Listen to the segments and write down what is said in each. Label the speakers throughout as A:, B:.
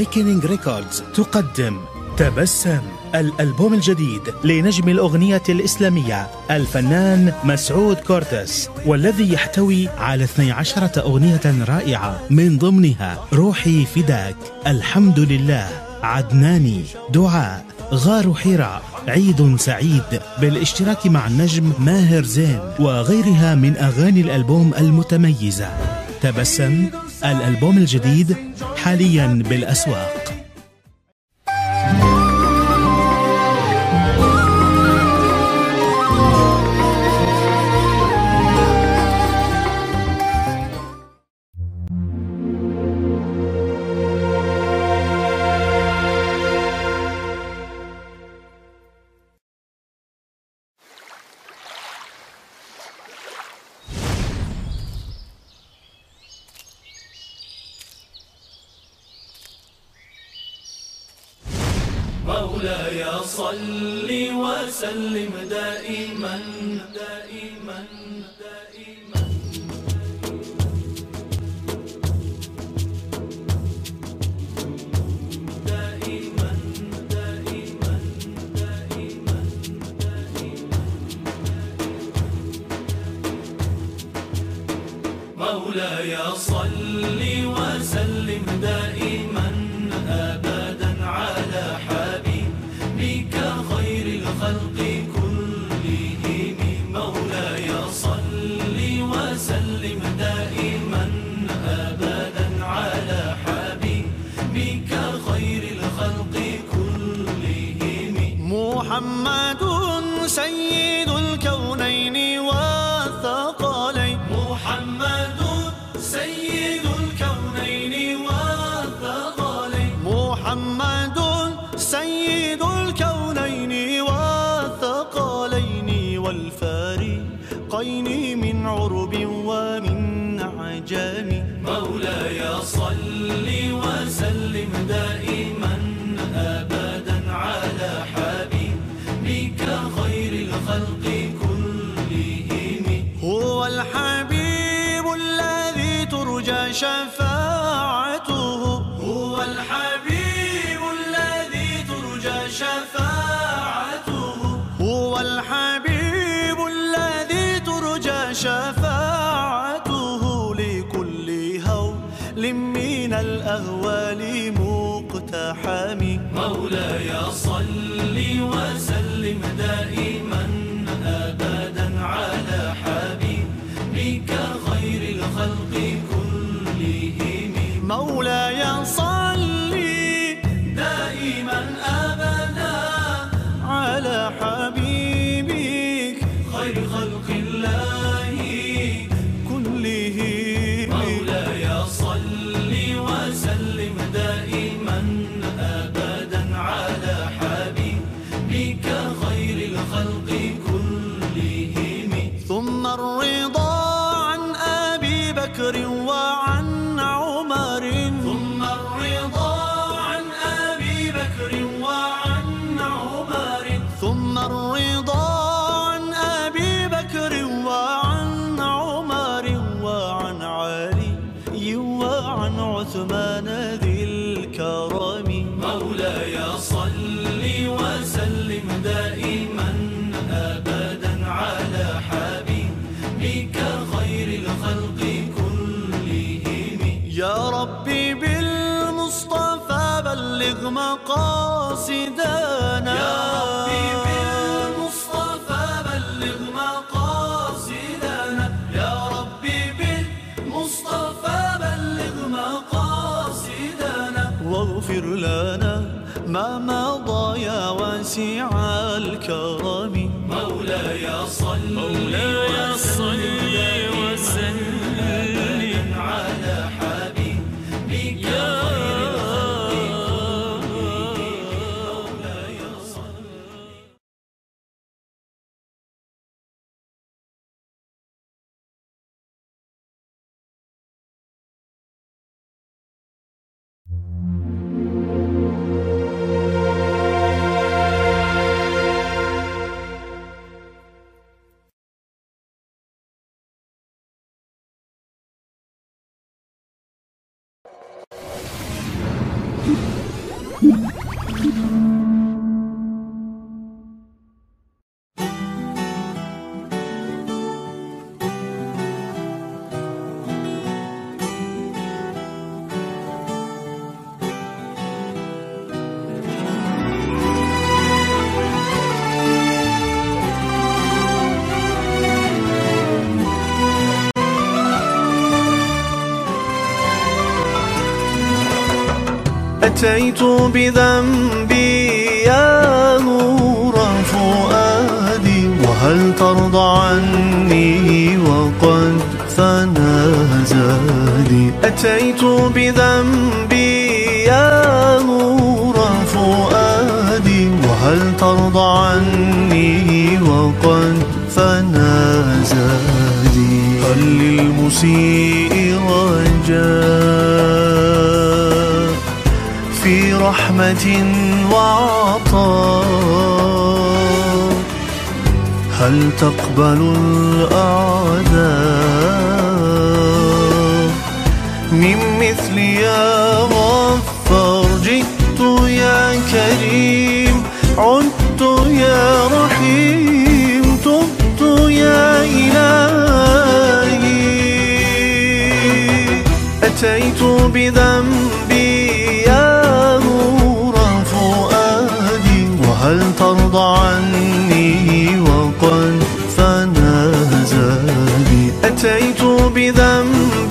A: Awakening Records تقدم تبسم الألبوم الجديد لنجم الأغنية الإسلامية الفنان مسعود كورتس والذي يحتوي على 12 أغنية رائعة. من ضمنها روحي فداك الحمد لله. عدناني. دعاء. غار حراء عيد سعيد. بالاشتراك مع النجم ماهر زين وغيرها من أغاني الألبوم المتميزة. تبسم الألبوم الجديد حاليا بالأسواق.
B: عثمان ذي الكرم.
C: مولاي صل وسلم دائما أبدا على حبيبك خير الخلق كلهم.
B: يا ربي بالمصطفى بلغ مقاصدنا.
C: يا
B: واسع الكرم.
C: مولاي صل مولاي
B: أتيت بذنبي يا نور فؤادي وهل ترضى عني وقد فنى زادي أتيت بذنبي يا نور فؤادي وهل ترضى عني وقد فنى زادي هل للمسيء رجال رحمة وعطاء. هل تقبل الأعداء؟ من مثل يا غفار جئت يا كريم عدت يا رحيم تبت يا إلهي. أتيت بذنبي ترضى عني وقد فنى أتيت بذنبي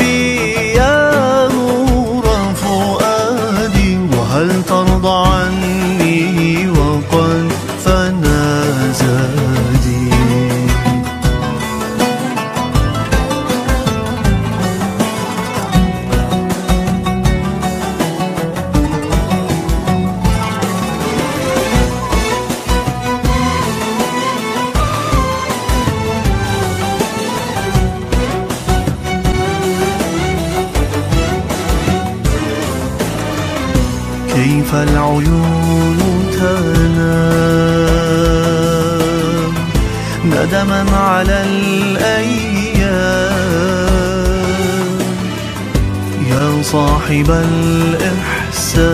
B: صاحب الإحسان.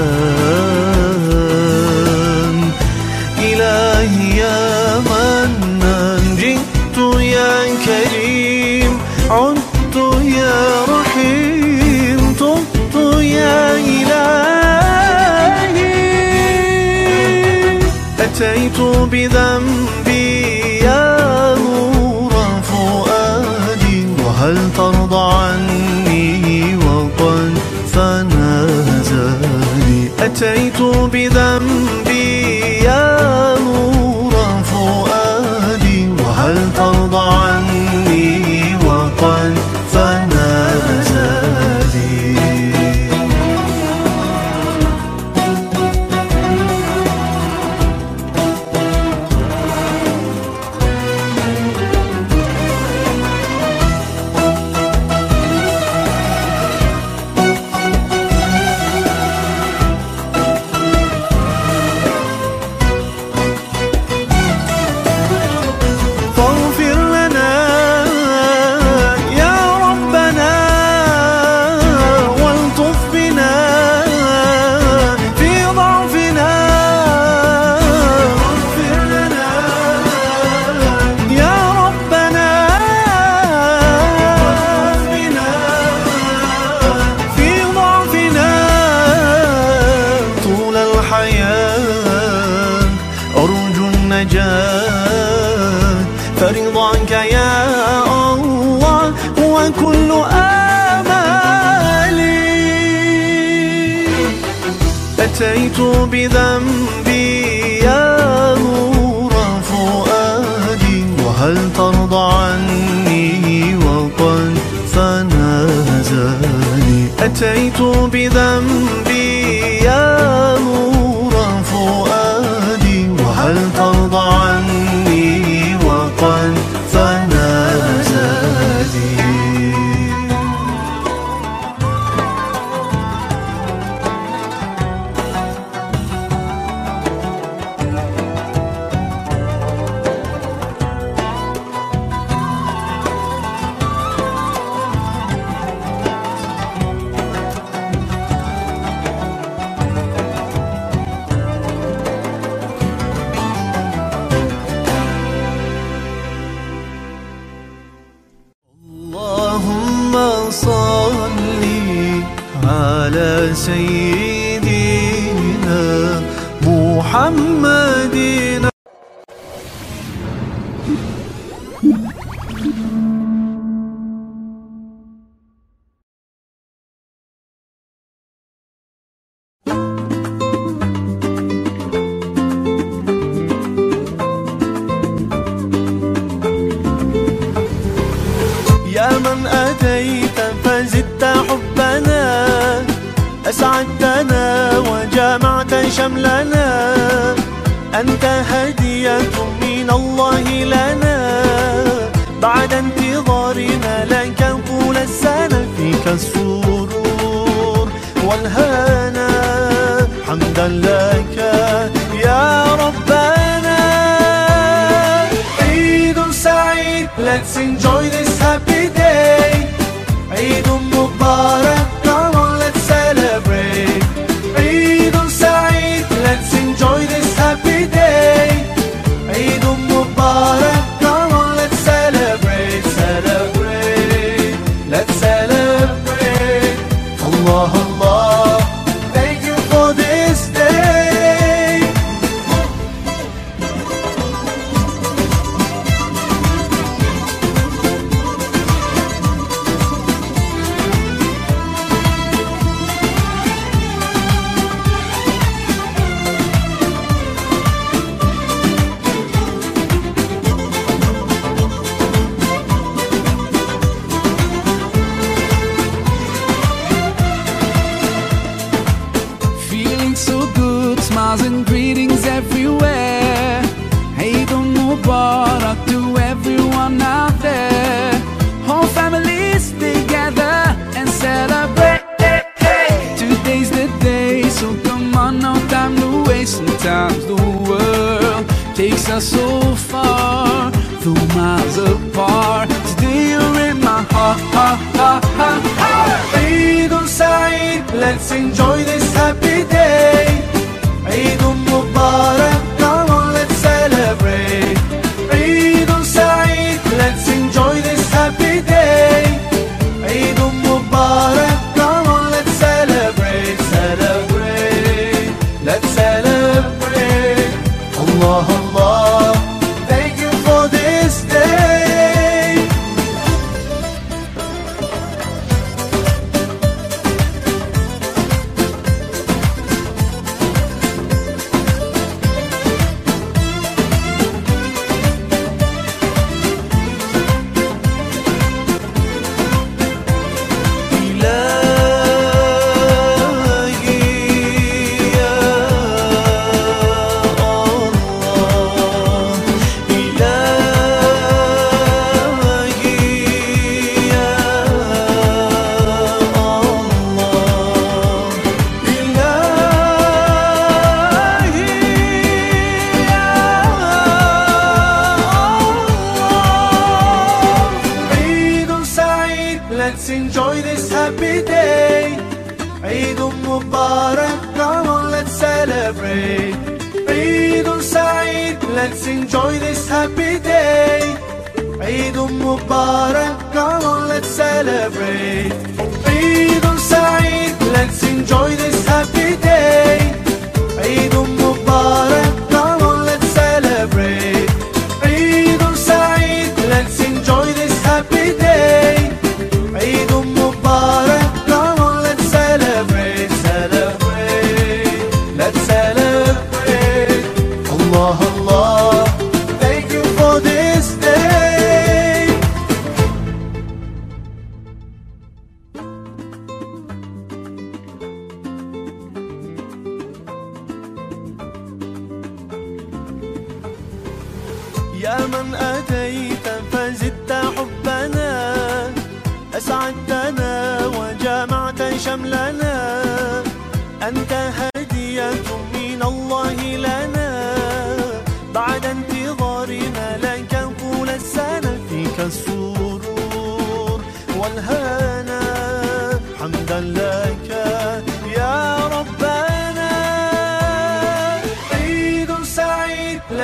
B: إلهي يا منان جئت يا كريم عدت يا رحيم تبت يا إلهي. أتيت بذنبي يا نور فؤادي وهل ترضى عني؟ أتيت بذنبي يا نور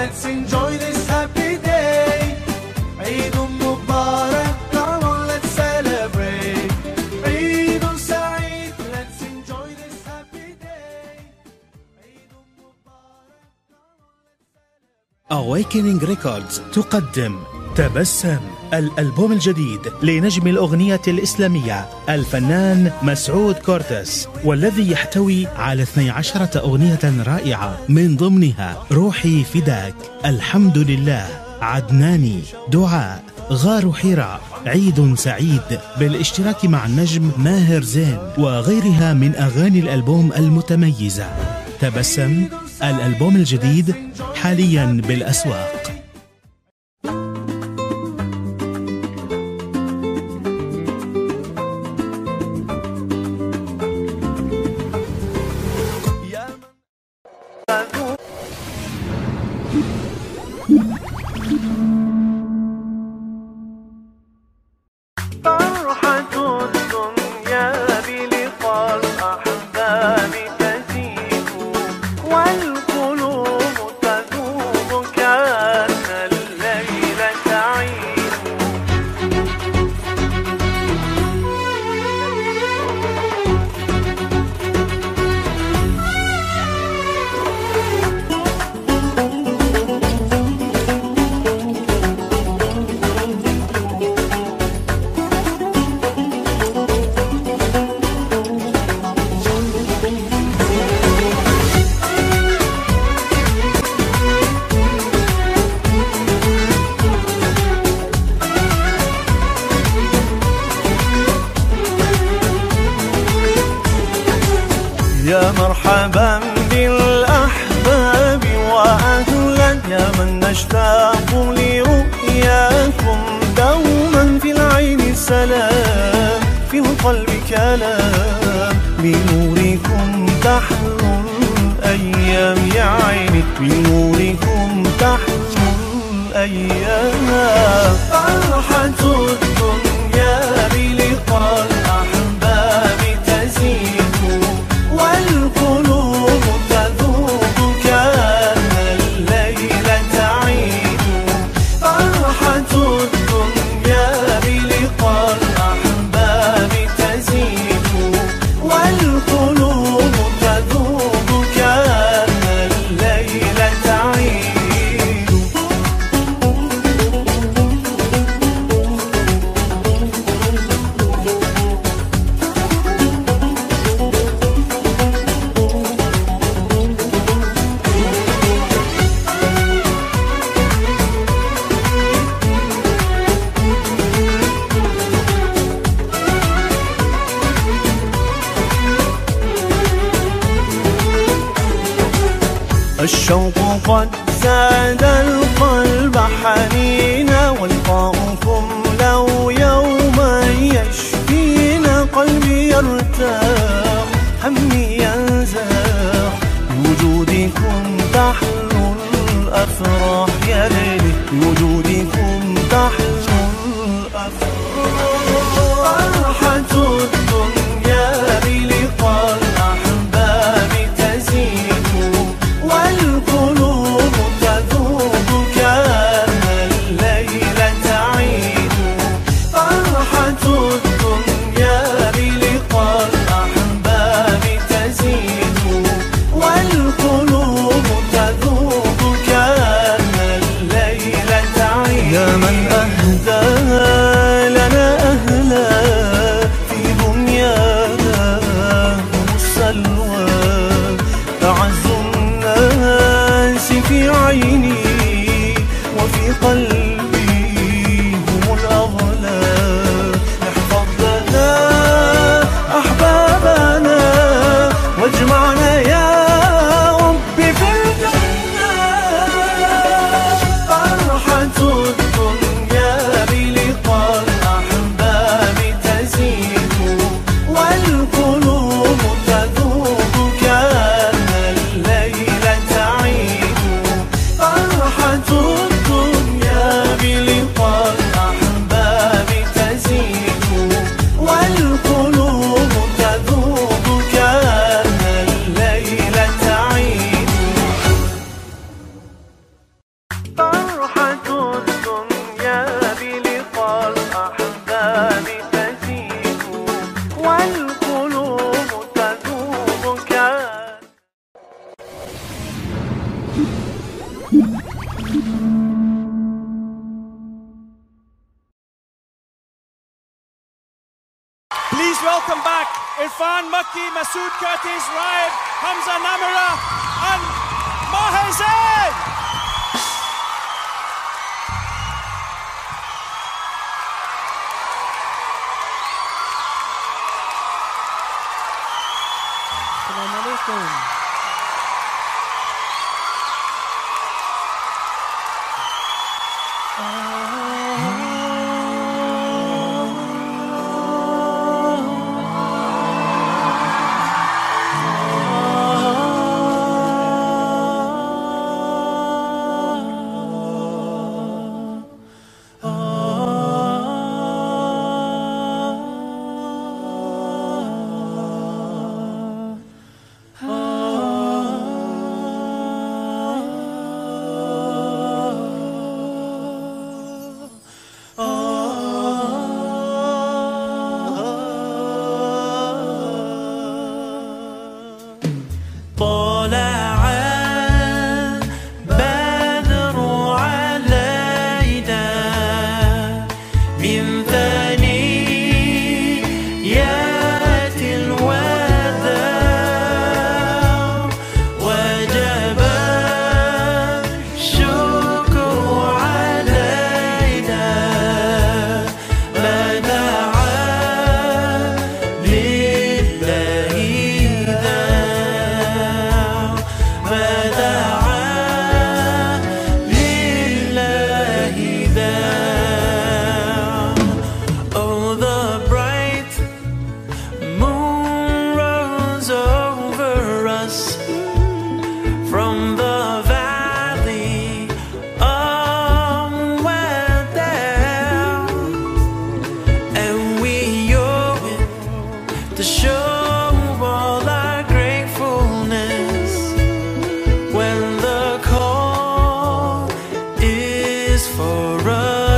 B: Let's enjoy this happy day عيد مبارك Come on let's celebrate عيد سعيد Let's enjoy this happy day عيد مبارك
A: Awakening Records تقدم تبسم الألبوم الجديد لنجم الأغنية الإسلامية الفنان مسعود كورتس والذي يحتوي على 12 أغنية رائعة. من ضمنها روحي فداك الحمد لله عدناني دعاء غار حراء عيد سعيد بالاشتراك مع النجم ماهر زين وغيرها من أغاني الألبوم المتميزة. تبسم الألبوم الجديد حاليا بالأسواق.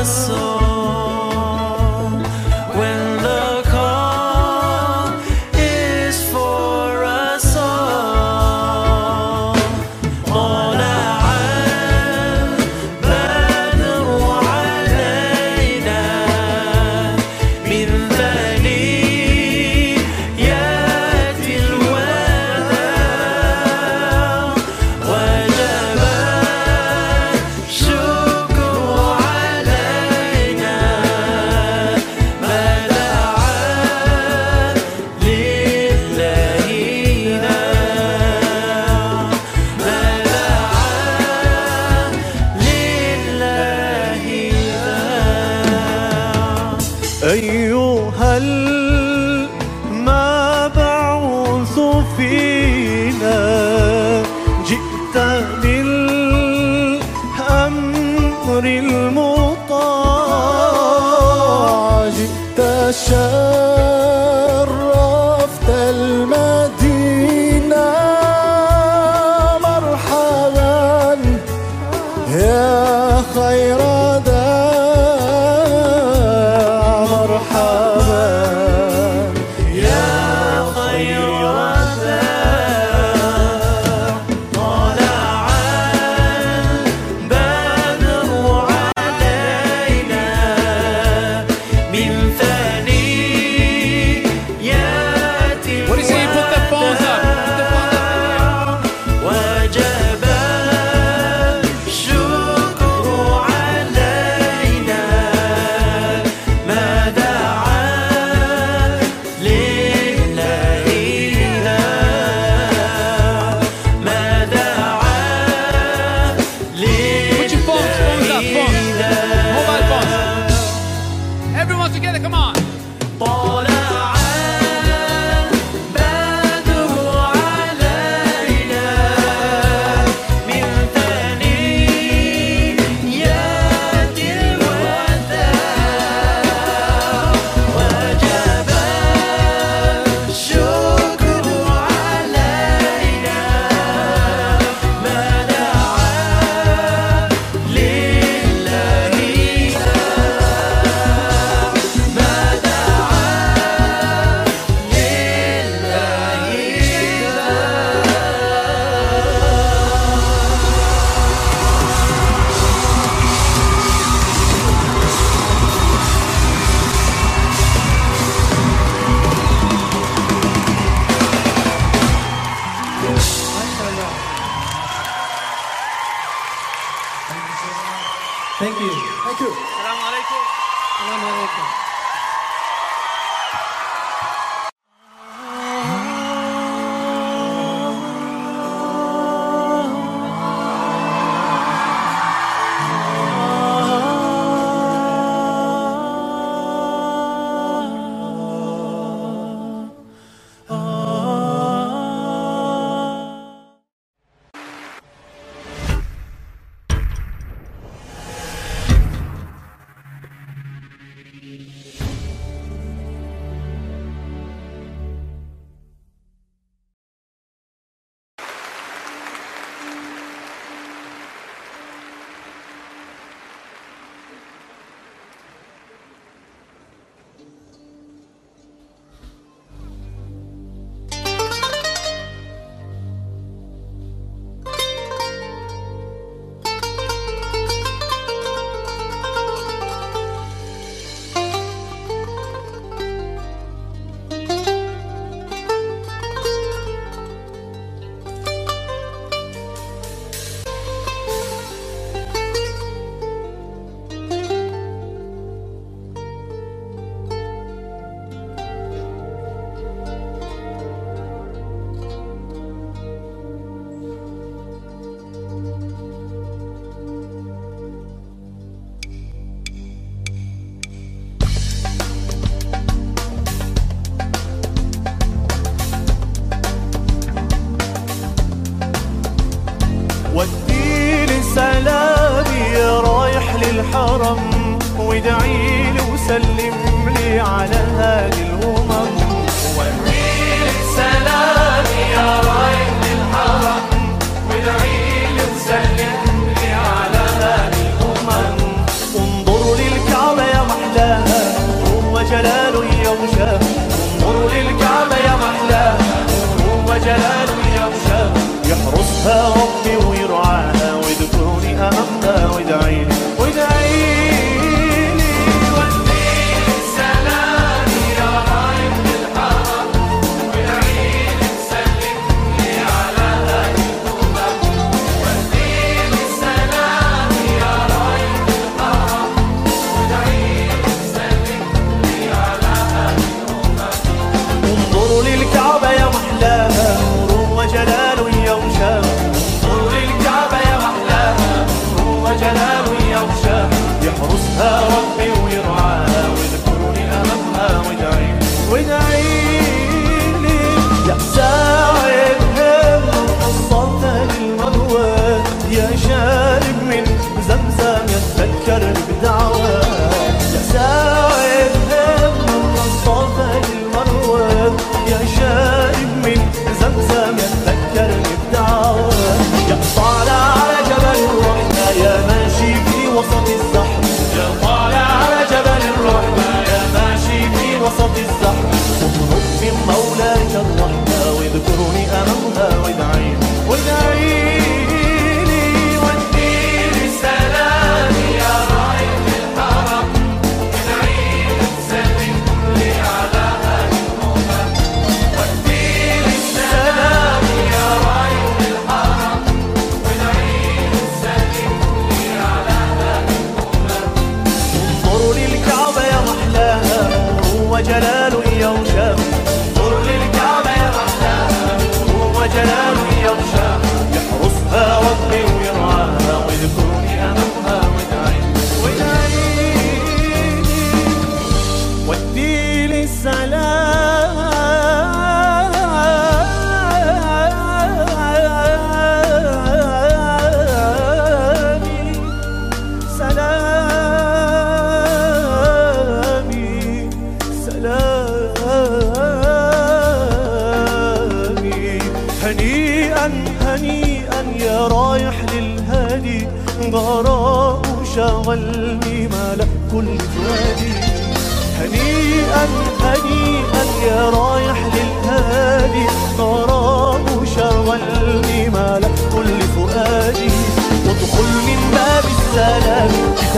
B: soul.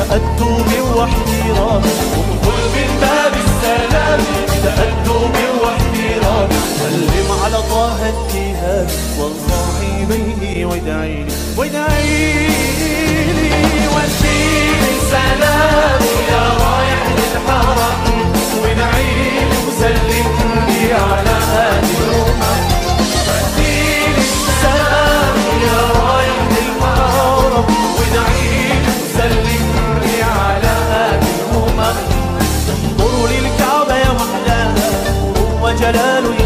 B: تأدب واحترام ادخل من باب السلام. بتأدب واحترام سلم على طه التهاب وانصاعي بيه وادعيني وادعيني وديني سلام يا رايح للحرم. وادعيني Tirarano e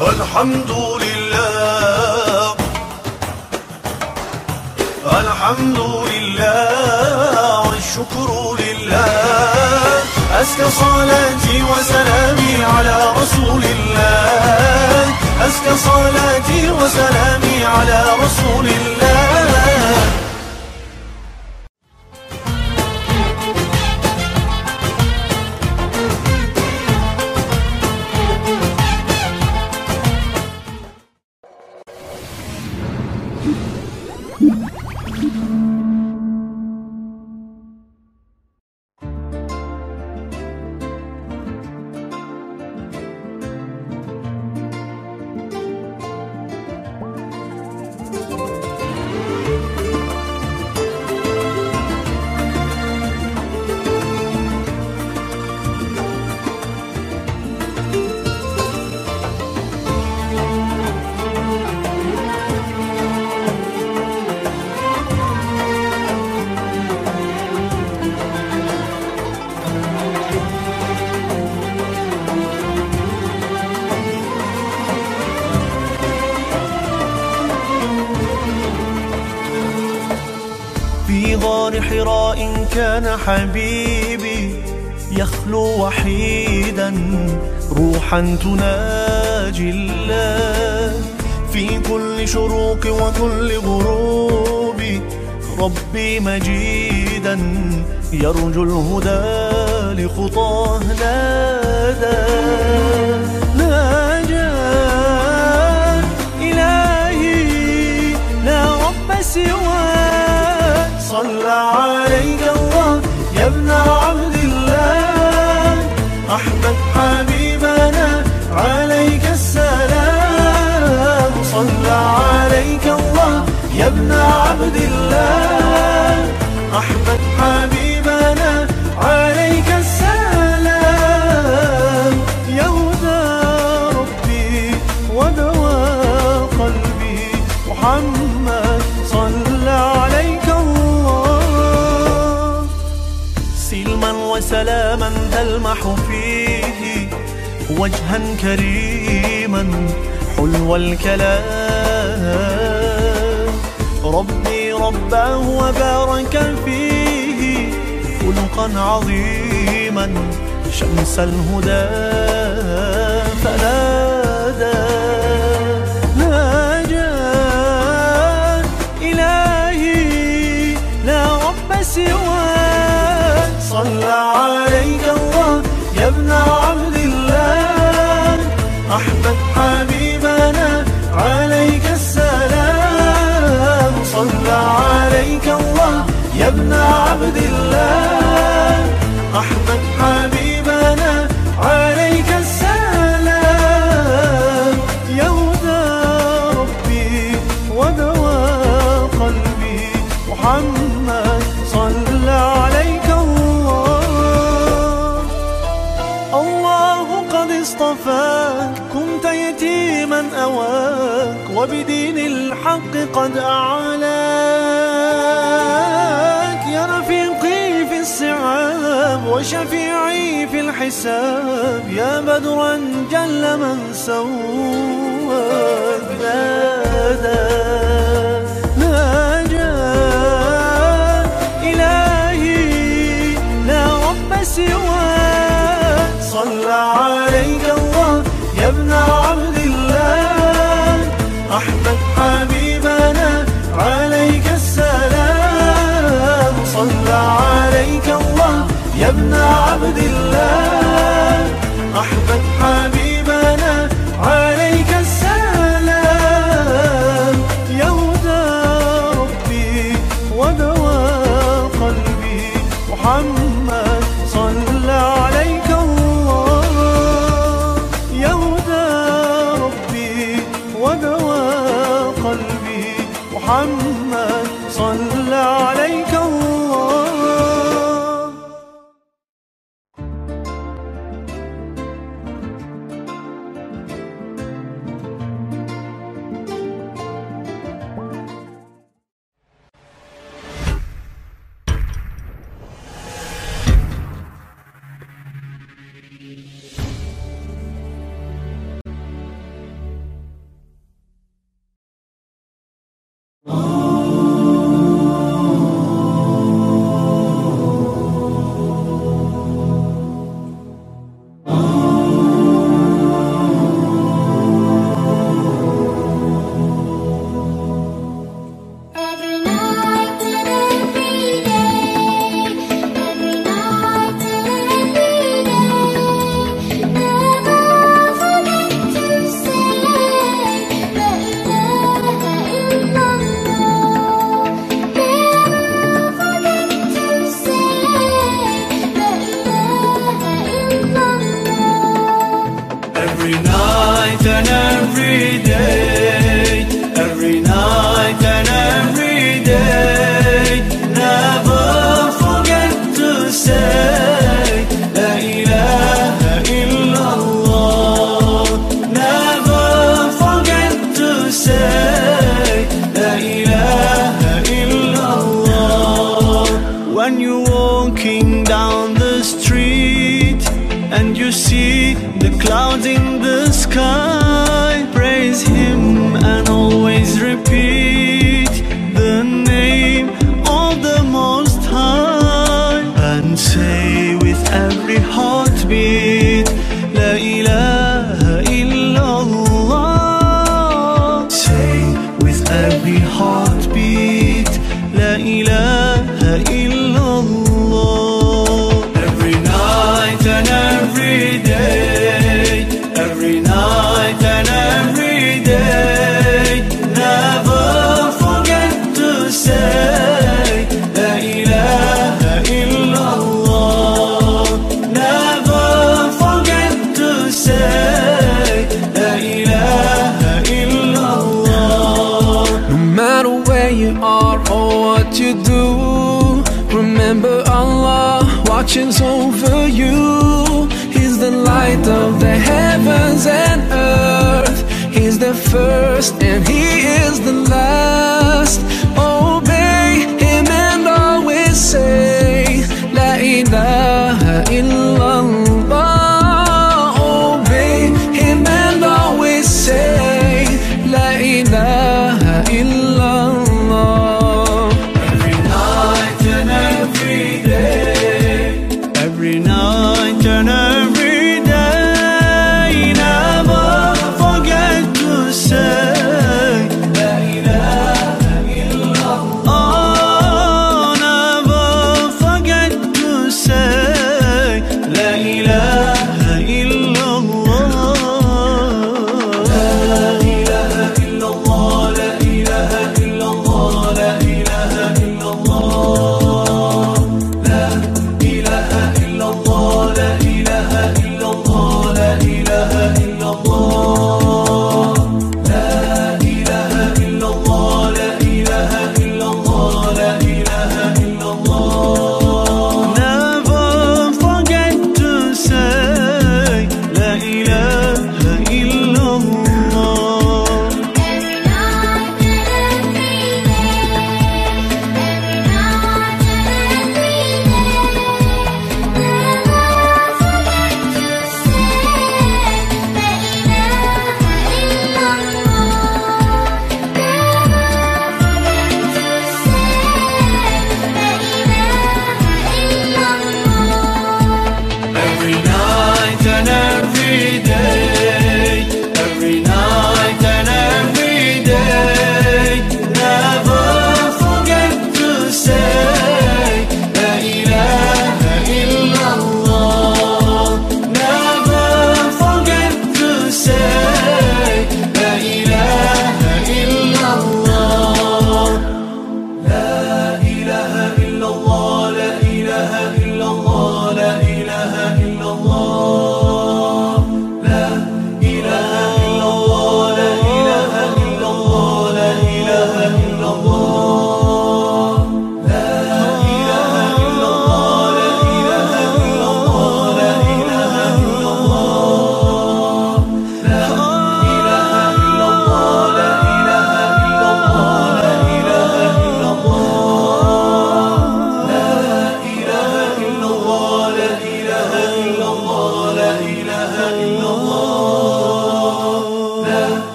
B: الحمد لله. الحمد لله. والشكر لله. أزكى صلاتي وسلامي على رسول الله. أزكى صلاتي وسلامي على رسول الله. تناجي الله في كل شروق وكل غروب. ربي مجيدا يرجو الهدى لخطاه نادى. ناجى إلهي لا رب سوى. صلى عليك الله يا ابن عبد الله. أحمد حبيبي لنا عليك السلام. صلى عليك الله يا ابن عبد الله. أحمد حبيبنا عليك السلام. يا هدى ربي ودوى قلبي. محمد صلى عليك الله. سلما وسلاما تلمح فيه. وجها كريما حلو الكلام. ربي رباه وبارك فيه خلقا عظيما شمس الهدى فنادى. ناجى إلهي لا رب سواك. صلى على احمد حبيبنا عليك السلام. صلى عليك الله يا ابن عبد الله. أحمد حبيبنا الحساب يا بدرا جل من سواه عبد الله.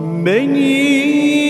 B: menino.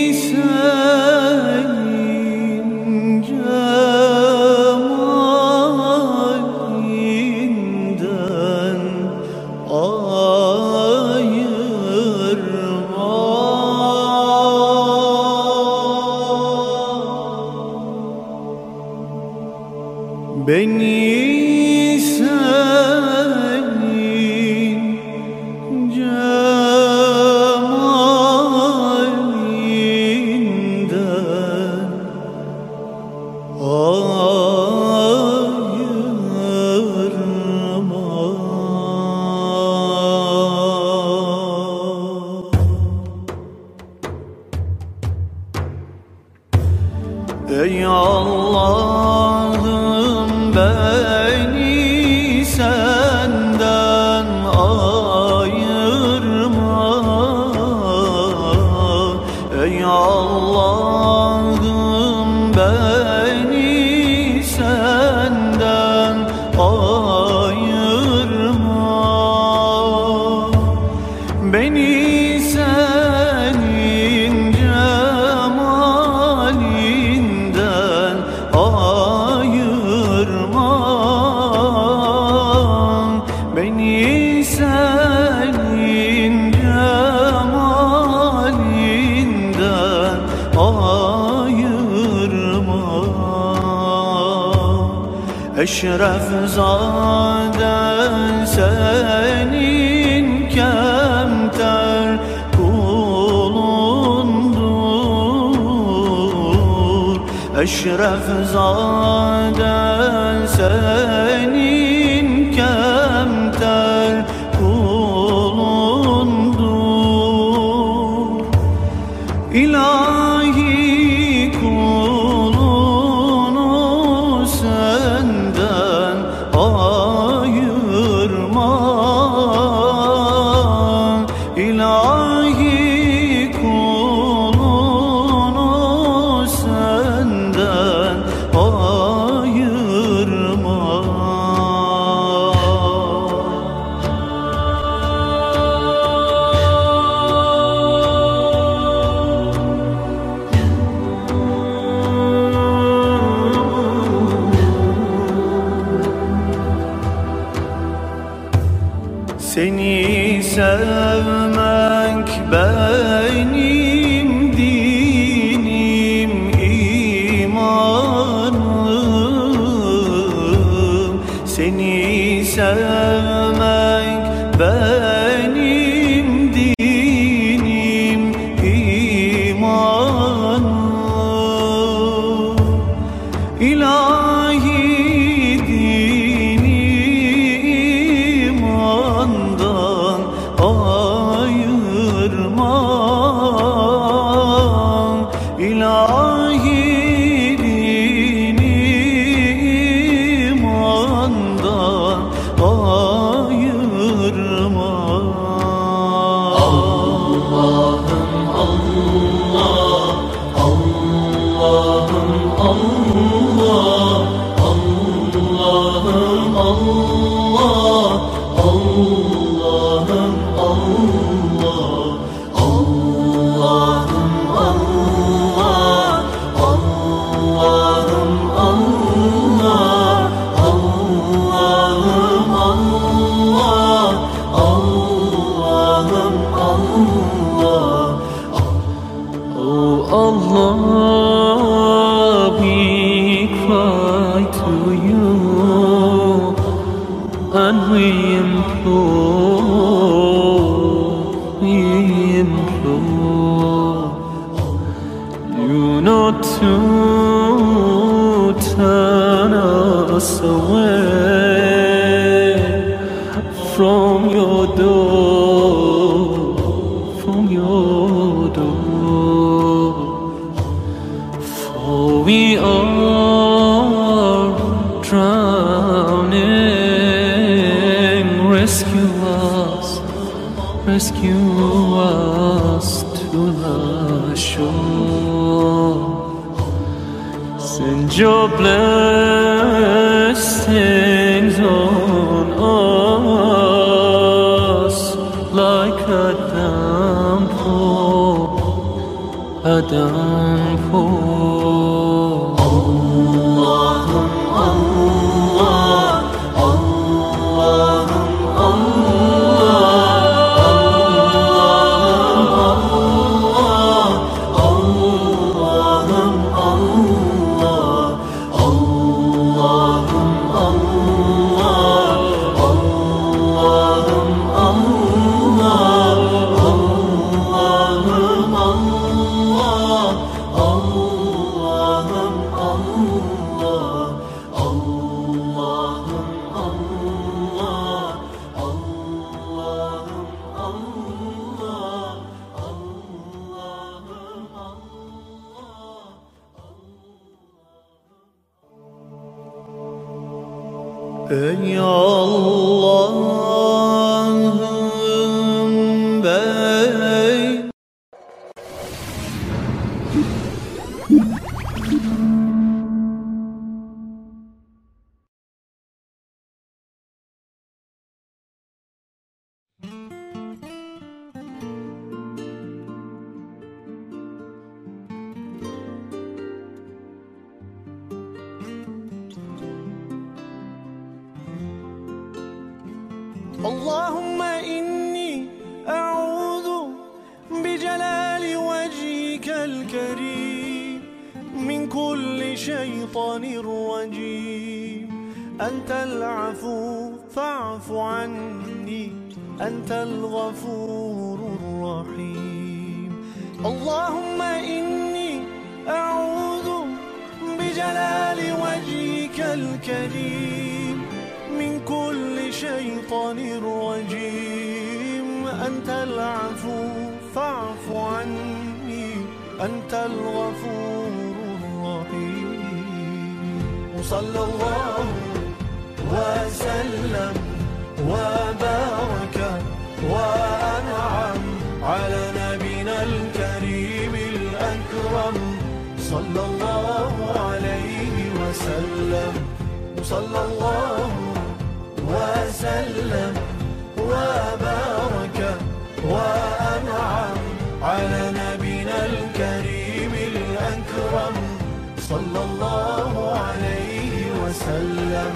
B: صلى الله عليه وسلم.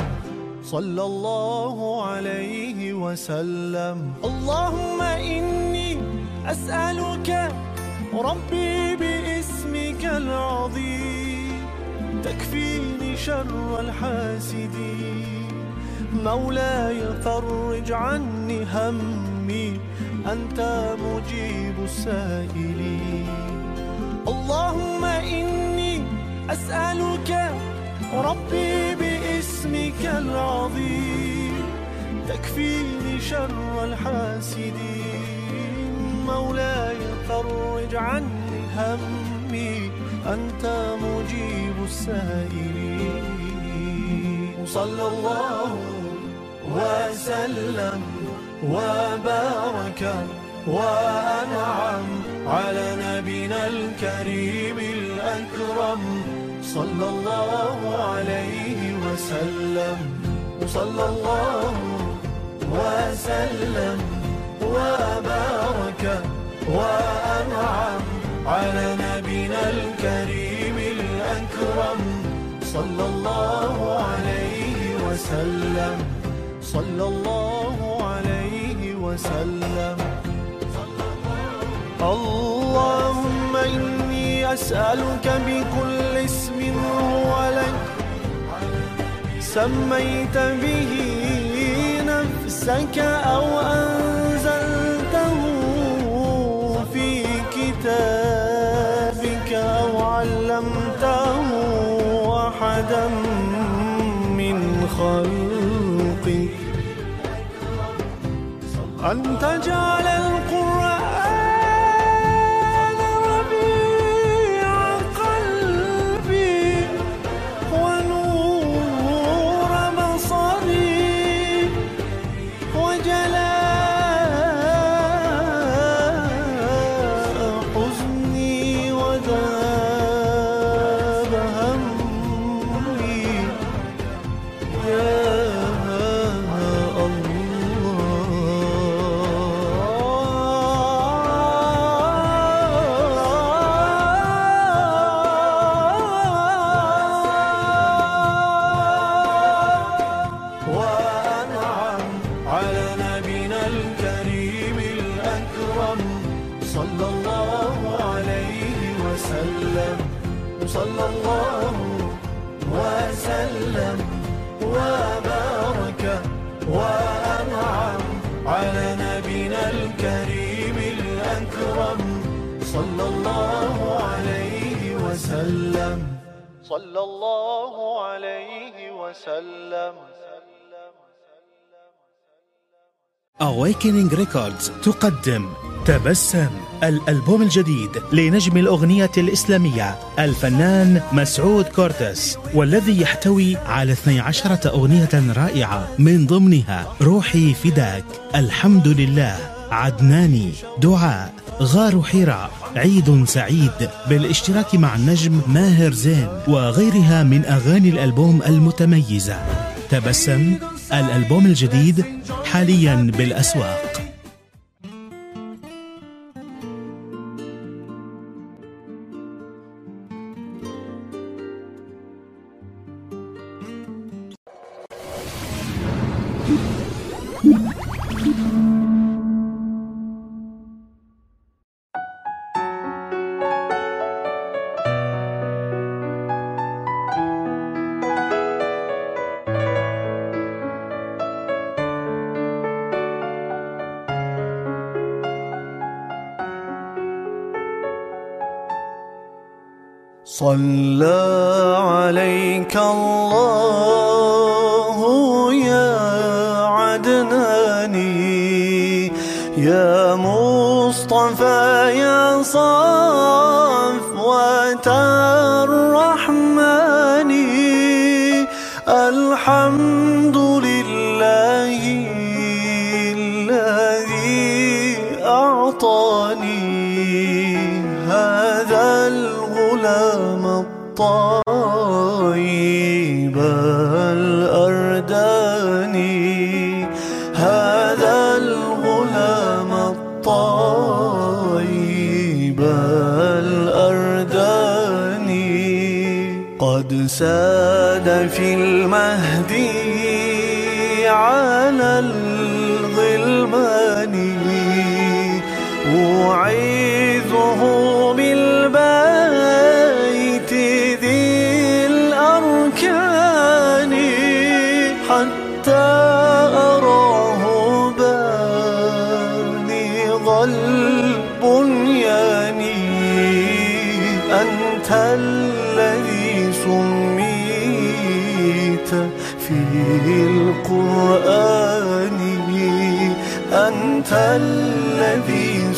B: صلى الله عليه وسلم. اللهم إني أسألك ربي باسمك العظيم. تكفيني شر الحاسدين. مولاي فرج عني همي. أنت مجيب السائلين. اللهم إني أسألك ربي باسمك العظيم تكفيني شر الحاسدين. مولاي فرج عني همي أنت مجيب السائلين. صلى الله وسلم وبارك وأنعم على نبينا الكريم الأكرم. صلى الله عليه وسلم. صلى الله وسلم. وبارك وأنعم على نبينا الكريم الأكرم. صلى الله عليه وسلم. صلى الله عليه وسلم. اللهم إني أسألك بكل اسم هو لك. سميت به نفسك أو أنزلته في كتابك أو علمته أحدا من خلقك. أن تجعل القرآن وسلم.
A: Awakening Records تقدم. تبسم. الألبوم الجديد لنجم الأغنية الإسلامية الفنان مسعود كورتس والذي يحتوي على 12 أغنية رائعة. من ضمنها روحي فداك. الحمد لله. عدناني. دعاء. غار حراء عيد سعيد. بالاشتراك مع النجم ماهر زين وغيرها من أغاني الألبوم المتميزة. تبسم الألبوم الجديد حاليا بالأسواق.
B: صلى عليك الله. ساد في المهدي على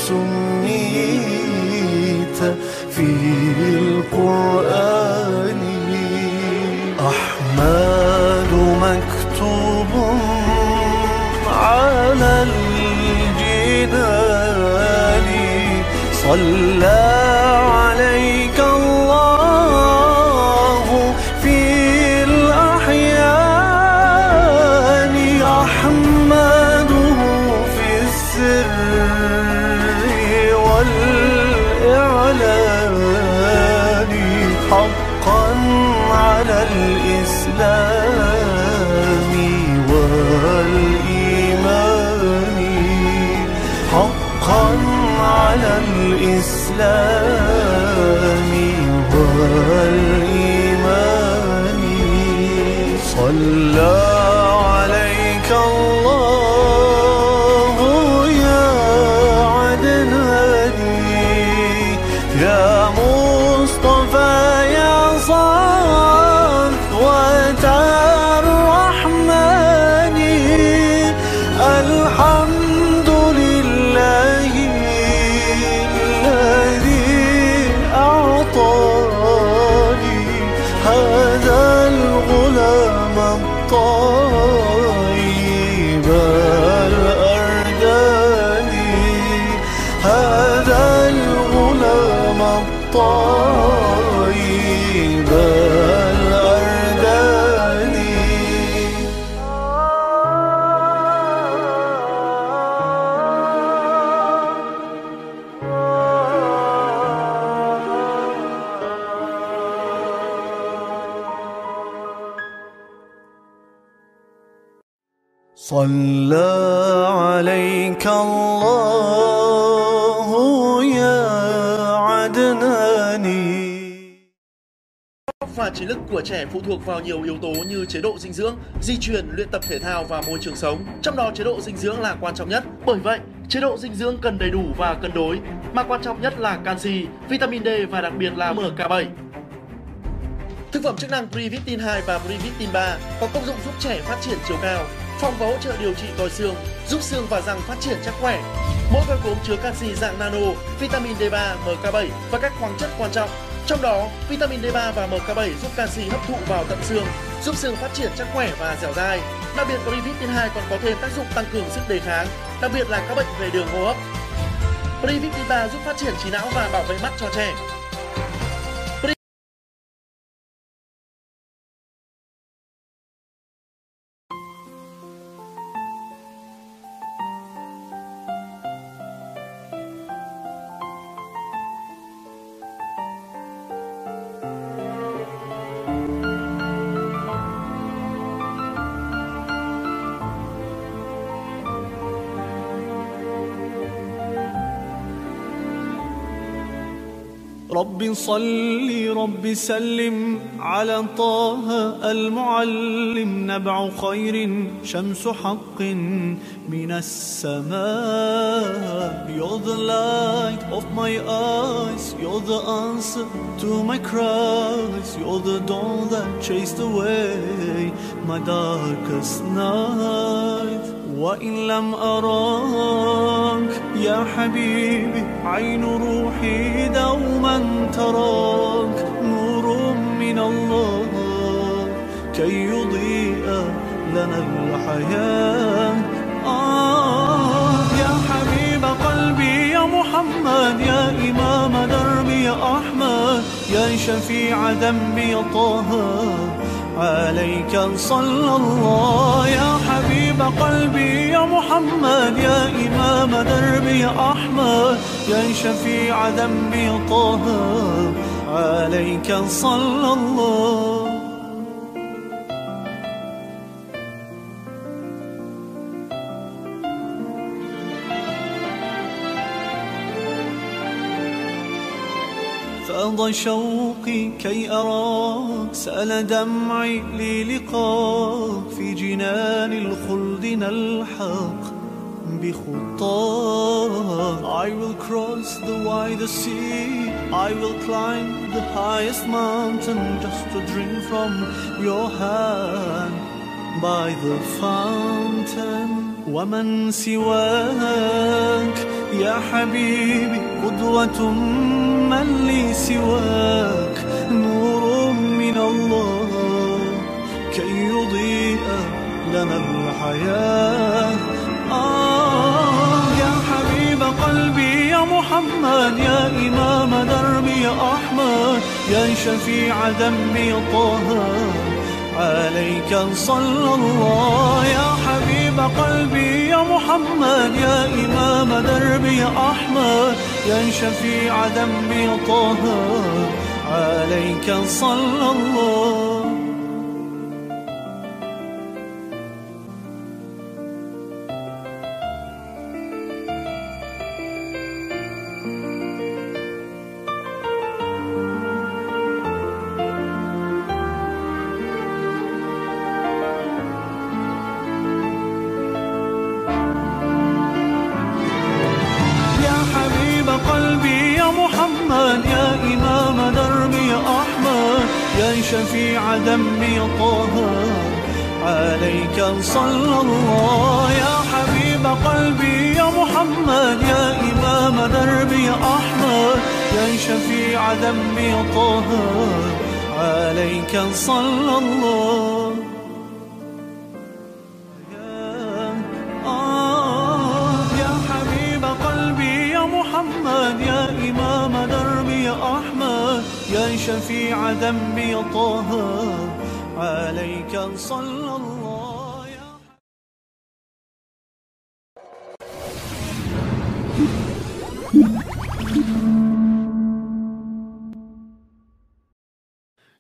B: سميت في القرآن. أحمد مكتوب على الجبال صلى صلى عليك الله يا عدناني
D: và trí lực của trẻ phụ thuộc vào nhiều yếu tố như chế độ dinh dưỡng, di truyền, luyện tập thể thao và môi trường sống. Trong đó chế độ dinh dưỡng là quan trọng nhất. Bởi vậy, chế độ dinh dưỡng cần đầy đủ và cân đối, mà quan trọng nhất là canxi, vitamin D và đặc biệt là MK7. Thực phẩm chức năng Previtamin 2 và Previtamin 3 có công dụng giúp trẻ phát triển chiều cao, phòng và hỗ trợ điều trị còi xương, giúp xương và răng phát triển chắc khỏe. Mỗi gói cốm chứa canxi dạng nano, vitamin D3, MK7 và các khoáng chất quan trọng. Trong đó, vitamin D3 và MK7 giúp canxi hấp thụ vào tận xương, giúp xương phát triển chắc khỏe và dẻo dai. Đặc biệt Previtamin 2 còn có thêm tác dụng tăng cường sức đề kháng, đặc biệt là các bệnh về đường hô hấp. Previtamin 3 giúp phát triển trí não và bảo vệ mắt cho trẻ.
B: رب صل رب سلم على طه المعلم نبع خير شمس حق من السماء You're the light of my eyes You're the answer to my cries You're the dawn that chased away my darkest night وإن لم أراك يا حبيبي عين روحي دوما تراك. نور من الله كي يضيء لنا الحياة. آه يا حبيب قلبي يا محمد يا إمام دربي يا أحمد يا شفيع ذنبي يا طه. عليك صلى الله يا حبيب قلبي يا محمد يا إمام دربي أحمد يا شفيع ذنبي طه. عليك صلى الله فاض شوقي كي أراك سأل دمعي للقاك في جنان الخلد نلحق بخطاك I will cross the widest sea I will climb the highest mountain just to drink from your hand by the fountain ومن سواك يا حبيبي قدوة من لي سواك نور من الله. كي يضيء لنا الحياة. آه يا حبيب قلبي يا محمد يا إمام دربي يا أحمد يا شفيع ذنبي طه. عليك صلى الله يا حبيب قلبي يا محمد يا إمام دربي أحمد يا شفيع ذنبي طه. عليك صلى الله في عدم طه عليك صلى الله. يا حبيب قلبي يا محمد يا إمام دربي أحمد يا شفيع دمي طه عليك صلى الله. يشفع ذنبي طه عليك صلى الله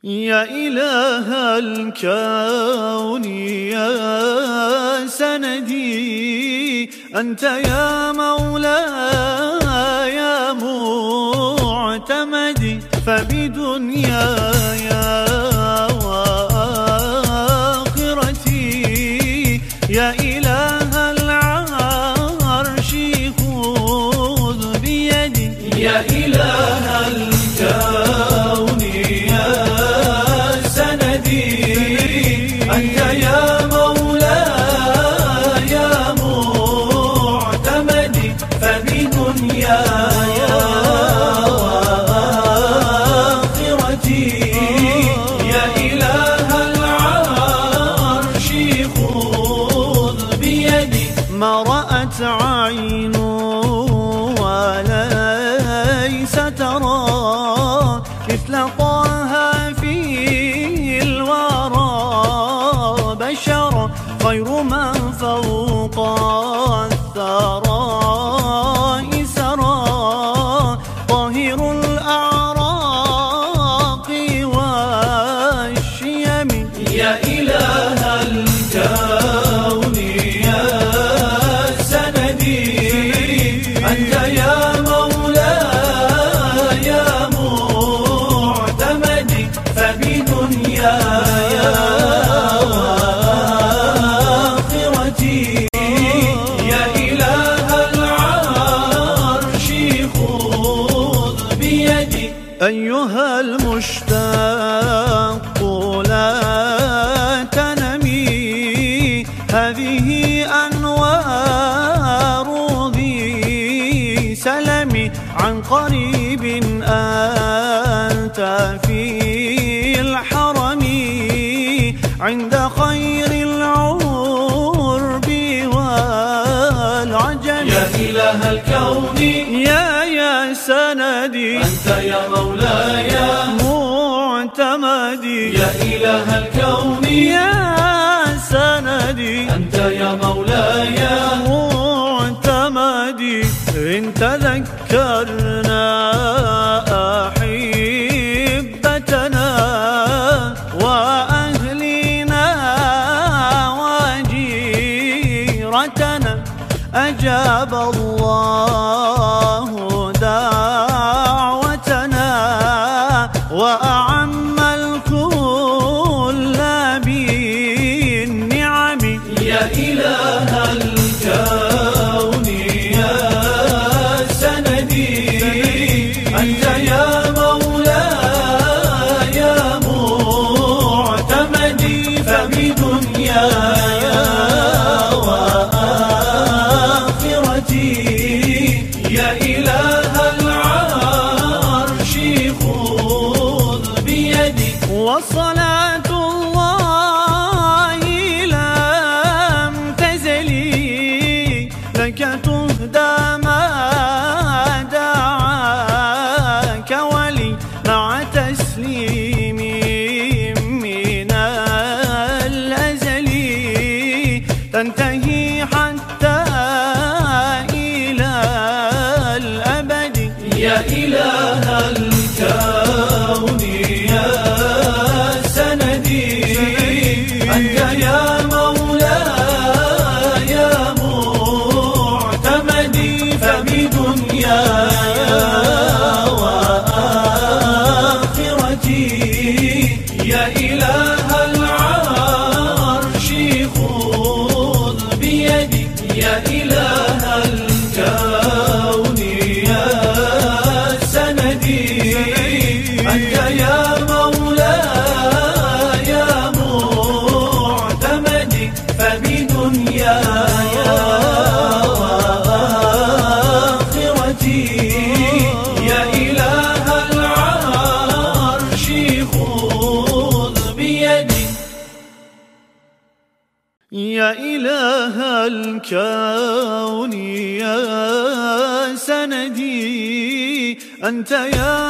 B: يا إله الكون يا سندي أنت يا مولاي يا معتمدي. فبي love إله الكون يا سندي. أنت يا مولاي معتمدي. إن تذكر الكون يا سندي. أنت يا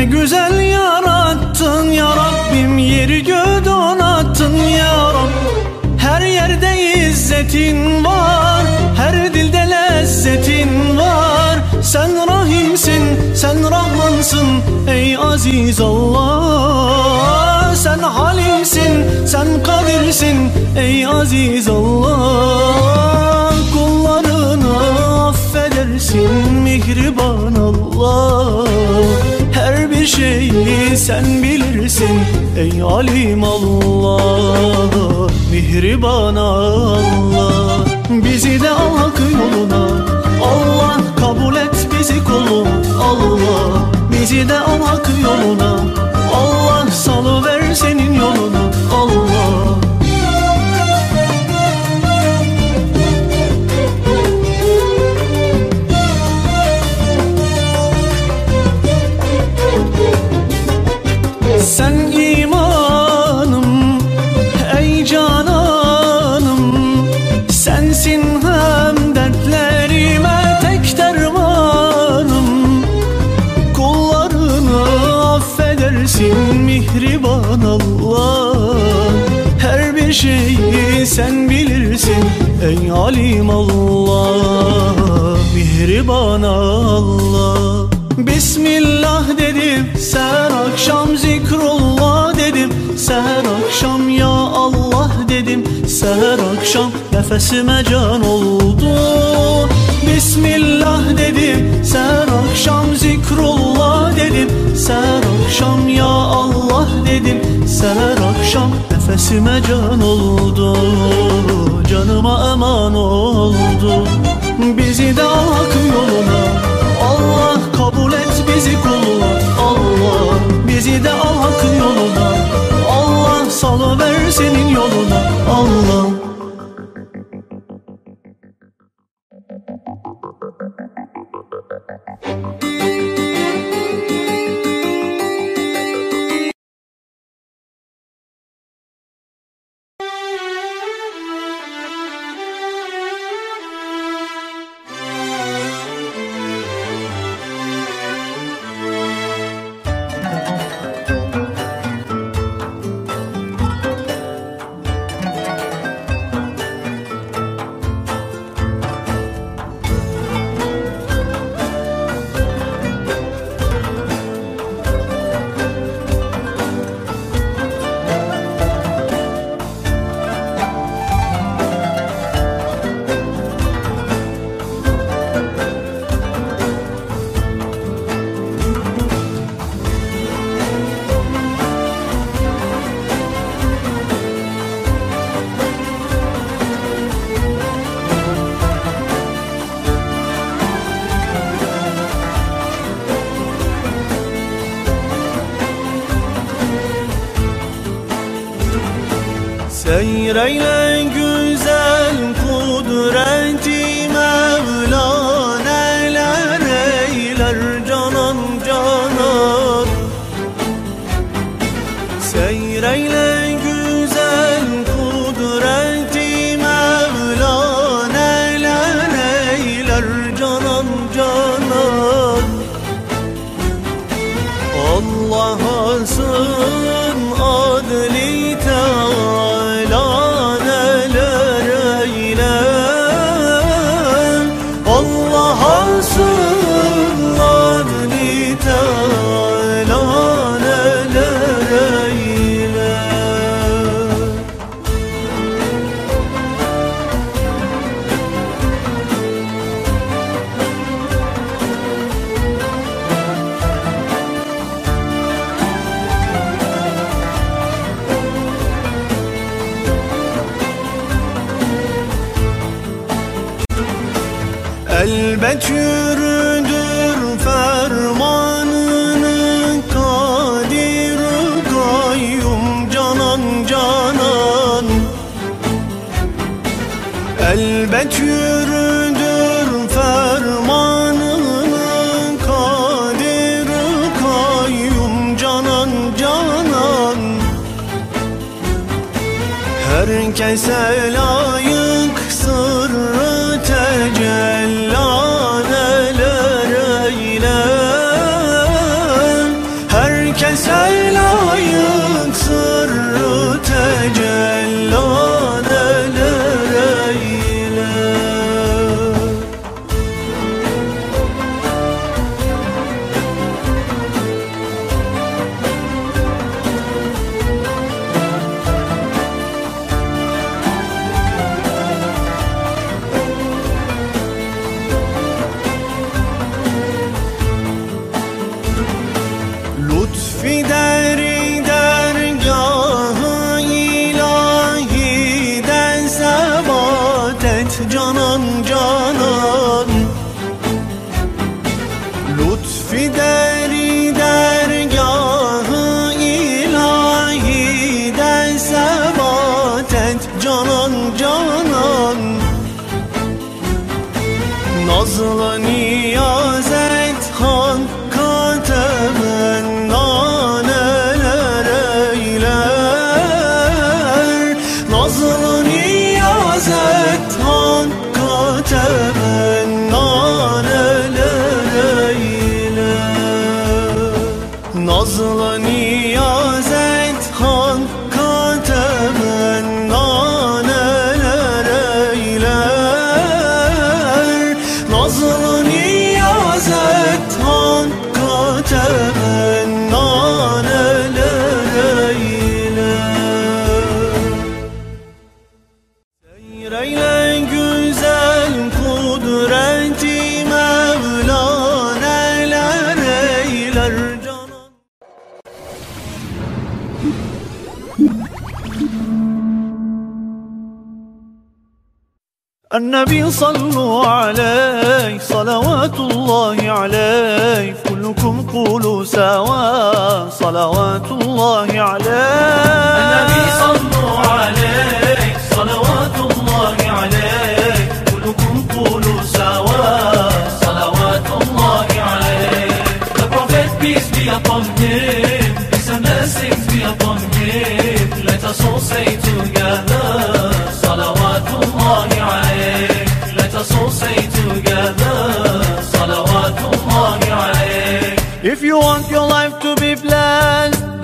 B: Ne güzel yarattın ya Rabbim Yeri göğü donattın ya Rabbim Her yerde izzetin var Her dilde lezzetin var. Sen rahimsin, sen rahmansın Ey aziz Allah. Sen halimsin, sen kadirsin Ey aziz Allah. Kullarını affedersin Mihriban Allah şeyi sen bilirsin. Ey alim Allah Mihriban Allah. Bizi de al hak yoluna Allah kabul et bizi kulun Allah Bizi de al hak yoluna ey alim Allah Mihriban Allah. Bismillah dedim sen akşam zikrullah dedim. Sen akşam ya Allah dedim. Sen akşam nefesime can oldu. Bismillah dedim sen akşam zikrullah dedim. Sen akşam ya Allah dedim. Sen akşam nefesime can oldu canıma eman oldu. Bizi de hak yoluna Allah kabul et bizi kuluna Allah bizi de hak yoluna Allah salıver senin yoluna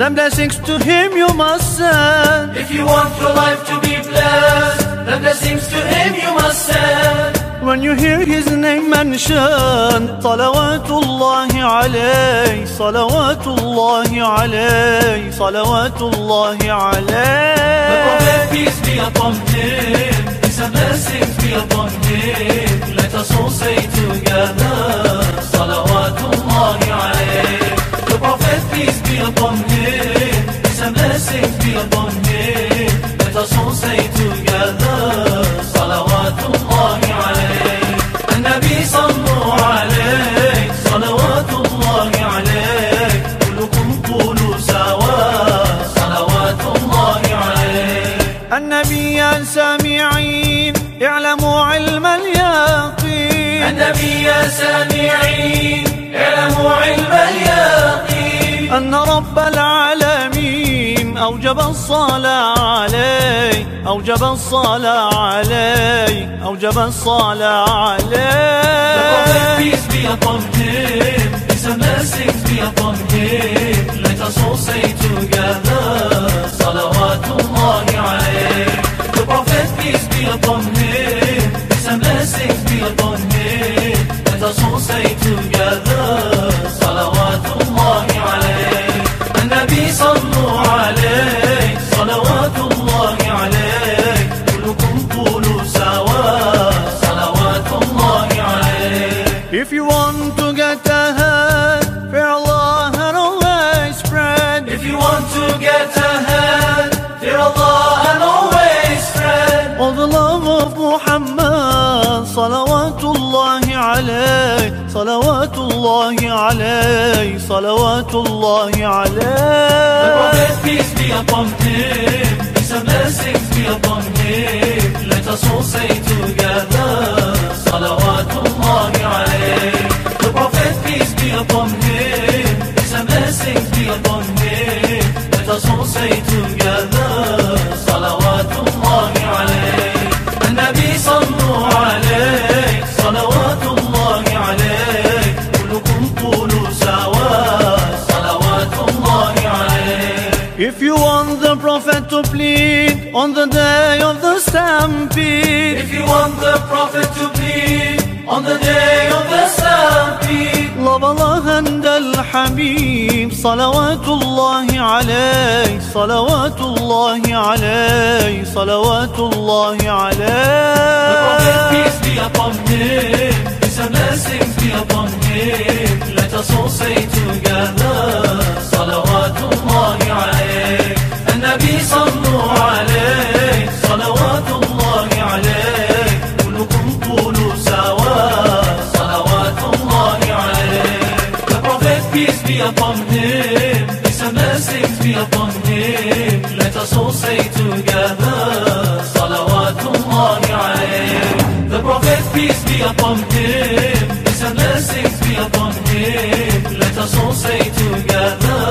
B: then blessings to him you must send
C: If you want your life to be blessed Then blessings to him you must send
B: When you hear his name mentioned Salawatullahi alayh Salawatullahi alayh Salawatullahi
C: The
B: alayh
C: Prophet, peace be upon him Peace and blessings be upon him Let us all say together Salawatullahi alayh The صلوات الله النبي صلوا صلوات الله كلكم سوا صلوات الله
B: النبي
C: سامعين اعلموا علم اليقين. النبي سامعين اعلموا علم اليقين.
B: أن رب العالمين أوجب الصلاة عليه أوجب الصلاة عليه أوجب الصلاة
C: The
B: عليه
C: peace be upon him and blessings be upon him Let us all say together Salawatullah alayh The prophet peace be upon him and blessings be upon him Let us all say together الله عليه صلوات الله عليه. عليه
B: On the day of the stampede.
C: If you want the Prophet to plead on the day of the الله عند الحبيب صلوات الله عليه صلوات الله عليه صلوات الله عليه The blessings صلوات الله عليه النبي صلوا عليه صلوات الله عليه سيف via Bornheim بسماسك via Bornheim لا تصوصي together صلوات الله The Prophet peace be upon him Peace and blessings be upon him Let us all say together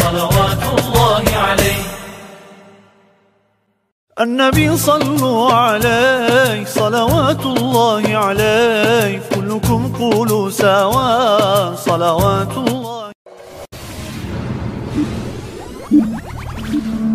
C: صلوات الله عليه
B: النبي صلوا عليه صلوات الله عليه كلكم قولوا سوا صلوات الله Thank you.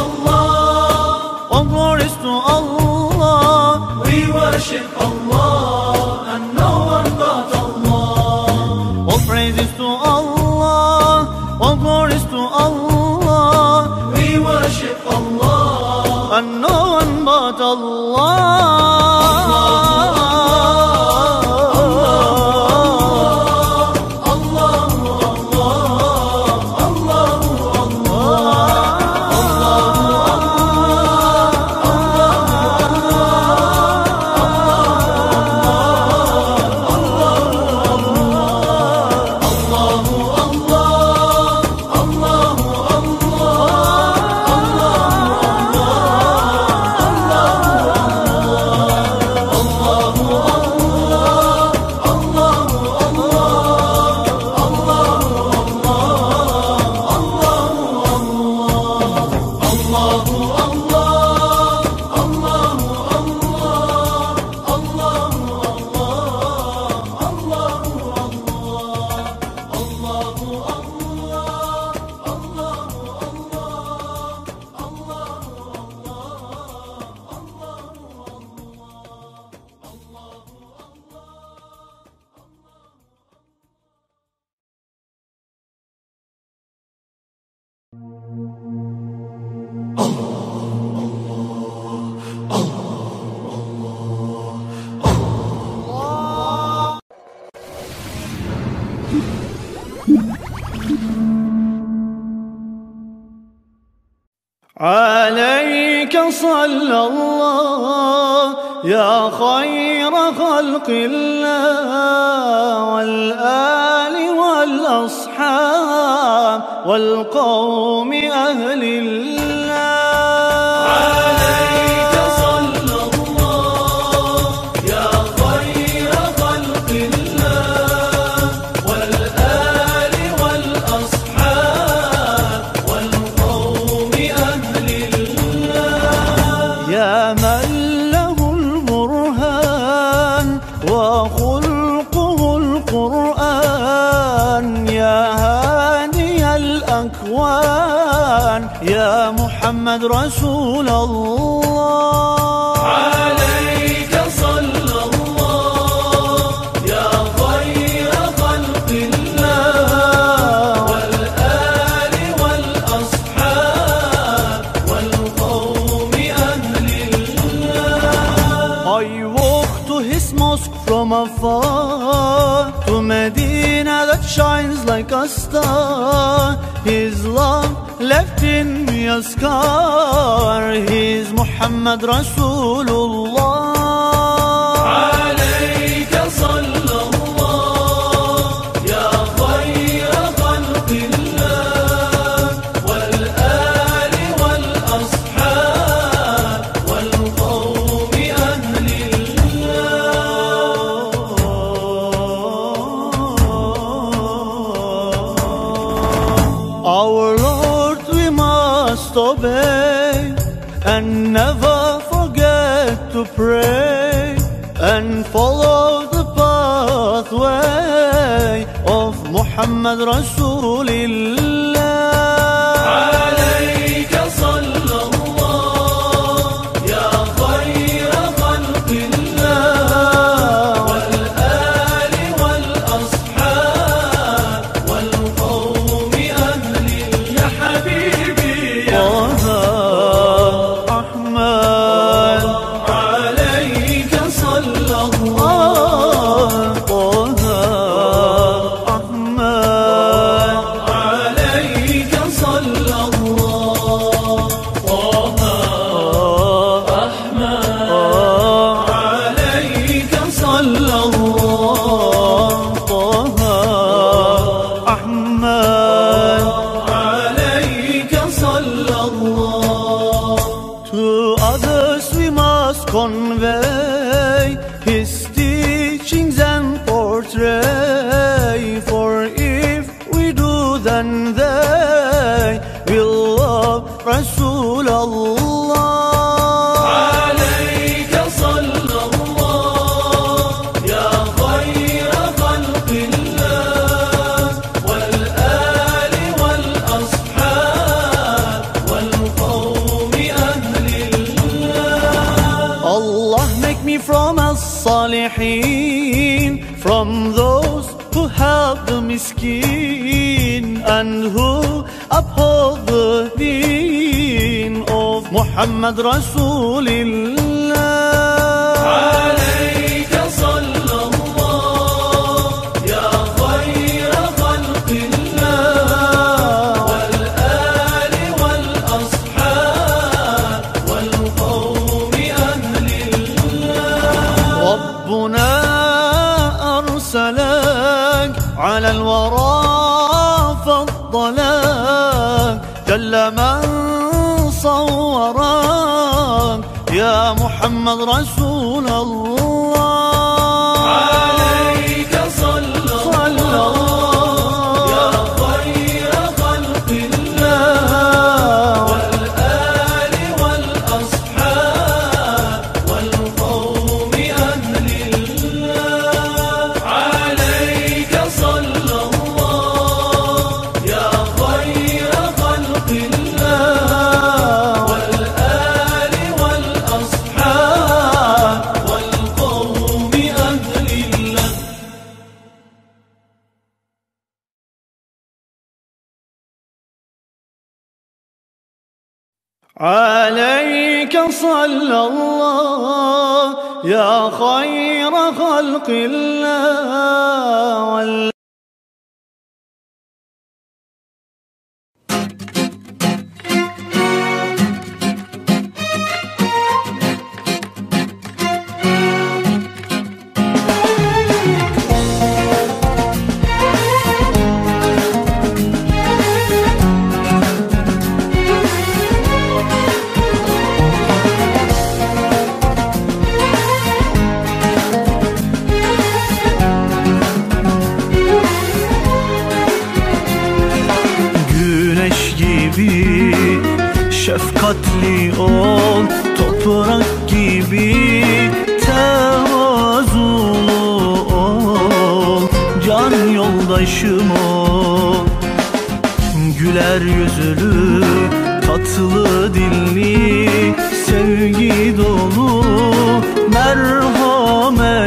B: Allah. All
E: glories to Allah.
B: We worship Allah
E: محمد رسول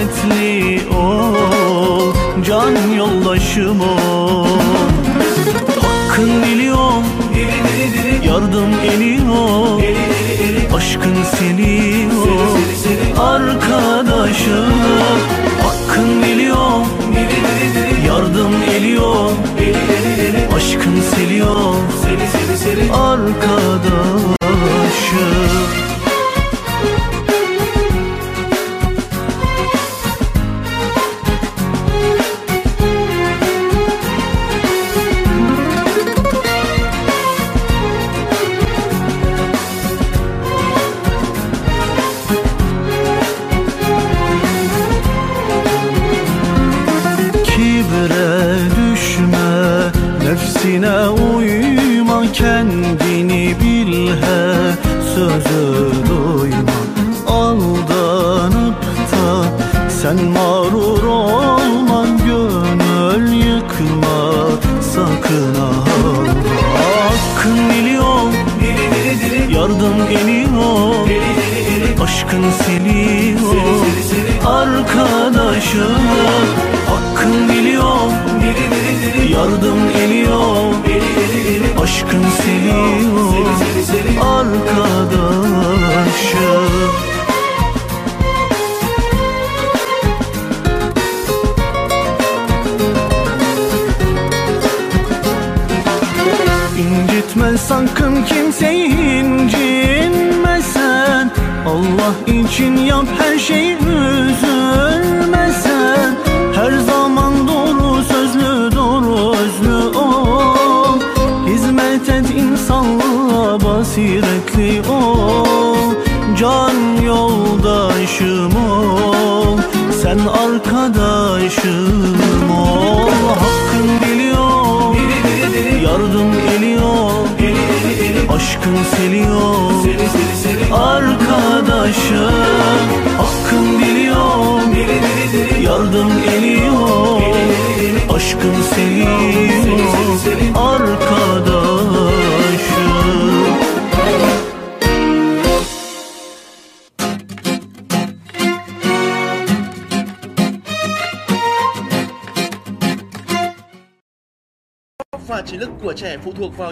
B: rahmetli ol Can yoldaşım ol. Hakkın dili Yardım elin ol. Aşkın seni ol Arkadaşım. Hakkın dili ol Yardım eli ol Aşkın seli ol Arkadaşım.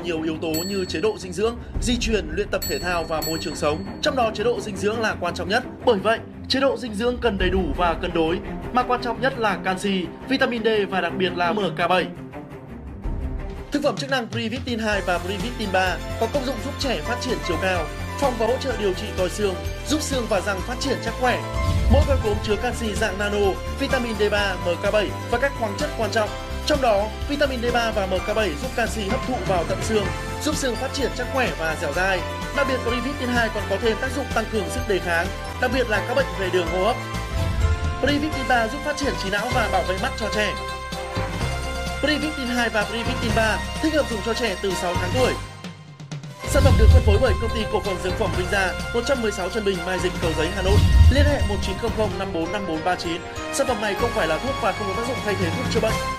D: Nhiều yếu tố như chế độ dinh dưỡng, di truyền, luyện tập thể thao và môi trường sống. Trong đó chế độ dinh dưỡng là quan trọng nhất. Bởi vậy, chế độ dinh dưỡng cần đầy đủ và cân đối, mà quan trọng nhất là canxi, vitamin D và đặc biệt là MK7. Thực phẩm chức năng Previtin 2 và Previtin 3 có công dụng giúp trẻ phát triển chiều cao, phòng và hỗ trợ điều trị còi xương, giúp xương và răng phát triển chắc khỏe. Mỗi gói gốm chứa canxi dạng nano, vitamin D3, MK7 và các khoáng chất quan trọng. Trong đó, vitamin D3 và MK7 giúp canxi hấp thụ vào tận xương, giúp xương phát triển chắc khỏe và dẻo dai. Đặc biệt Previtin 2 còn có thêm tác dụng tăng cường sức đề kháng, đặc biệt là các bệnh về đường hô hấp. Previtin 3 giúp phát triển trí não và bảo vệ mắt cho trẻ. Previtin 2 và Previtin 3 thích hợp dùng cho trẻ từ 6 tháng tuổi. Sản phẩm được phân phối bởi công ty cổ phần dược phẩm Vinh Gia, 116 Trần Bình, Mai Dịch, Cầu Giấy, Hà Nội. Liên hệ 1900 545439. Sản phẩm này không phải là thuốc và không có tác dụng thay thế thuốc chữa bệnh.